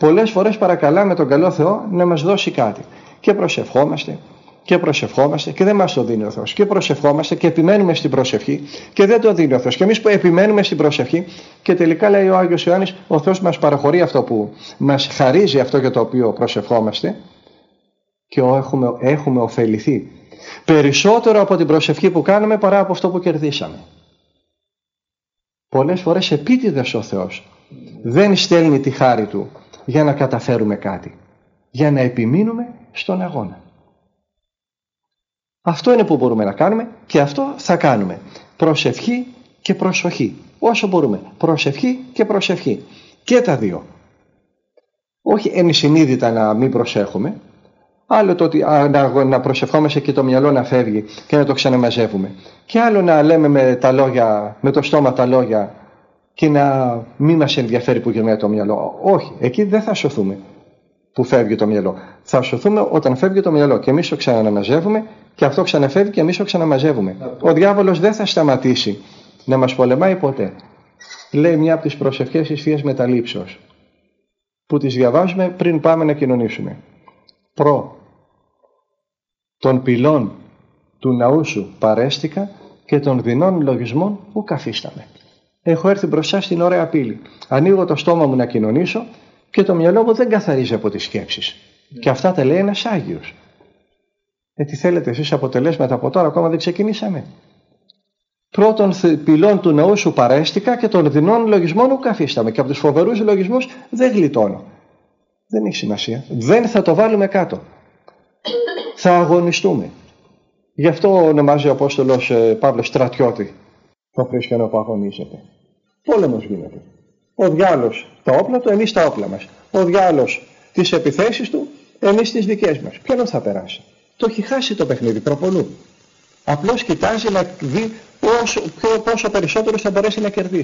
Πολλές φορές παρακαλάμε τον καλό Θεό να μας δώσει κάτι. Και προσευχόμαστε και προσευχόμαστε και δεν μας το δίνει ο Θεός. Και προσευχόμαστε και επιμένουμε στην προσευχή και δεν το δίνει ο Θεός. Και εμείς που επιμένουμε στην προσευχή και τελικά λέει ο Άγιος Ιωάννης ο Θεός μας παραχωρεί αυτό που μας χαρίζει αυτό για το οποίο προσευχόμαστε και έχουμε, έχουμε ωφεληθεί περισσότερο από την προσευχή που κάνουμε παρά από αυτό που κερδίσαμε. Πολλές φορές επίτηδες ο Θεός δεν στέλνει τη χάρη Του για να καταφέρουμε κάτι. Για να επιμείνουμε στον αγώνα. Αυτό είναι που μπορούμε να κάνουμε και αυτό θα κάνουμε. Προσευχή και προσοχή. Όσο μπορούμε. Προσευχή και προσευχή. Και τα δύο. Όχι ενσυνείδητα να μην προσέχουμε, Άλλο το ότι να, να προσευχόμαστε και το μυαλό να φεύγει και να το ξαναμαζεύουμε. Και άλλο να λέμε με τα λόγια, με το στόμα τα λόγια και να μην μας ενδιαφέρει που γυρνάει το μυαλό. Όχι, εκεί δεν θα σωθούμε που φεύγει το μυαλό. Θα σωθούμε όταν φεύγει το μυαλό και εμείς το ξαναμαζεύουμε και αυτό ξαναφεύγει και εμείς το ξαναμαζεύουμε. Ο διάβολος δεν θα σταματήσει να μας πολεμάει ποτέ. Λέει μια από τις προσευχές της Θείας Μεταλήψεως που τις διαβάζουμε πριν πάμε να κοινωνήσουμε. Προ των πυλών του ναού σου παρέστηκα και των δεινών λογισμών που καθίσταμε. Έχω έρθει μπροστά στην ωραία πύλη. Ανοίγω το στόμα μου να κοινωνήσω και το μυαλό μου δεν καθαρίζει από τις σκέψεις. Και αυτά τα λέει ένας Άγιος. Ε, τι θέλετε εσείς αποτελέσματα από τώρα, ακόμα δεν ξεκινήσαμε. Πρώτον πυλών του ναού σου παρέστηκα και των δεινών λογισμών μου καθίσταμε. Και από τους φοβερούς λογισμούς δεν γλιτώνω. Δεν έχει σημασία. Δεν θα το βάλουμε κάτω. Θα αγωνιστούμε. Γι' αυτό ονομάζει ο Απόστολος ε, Παύλος στρατιώτη το χριστιανό που αγωνίζεται. Πόλεμος γίνεται. Ο διάλος τα όπλα του, εμείς τα όπλα μας. Ο διάλος τις επιθέσεις του, εμείς τις δικές μας. Ποιον θα περάσει; Το έχει χάσει το παιχνίδι προπολού. Απλώς κοιτάζει να δει πόσο, πόσο περισσότερος θα μπορέσει να κερδίσει.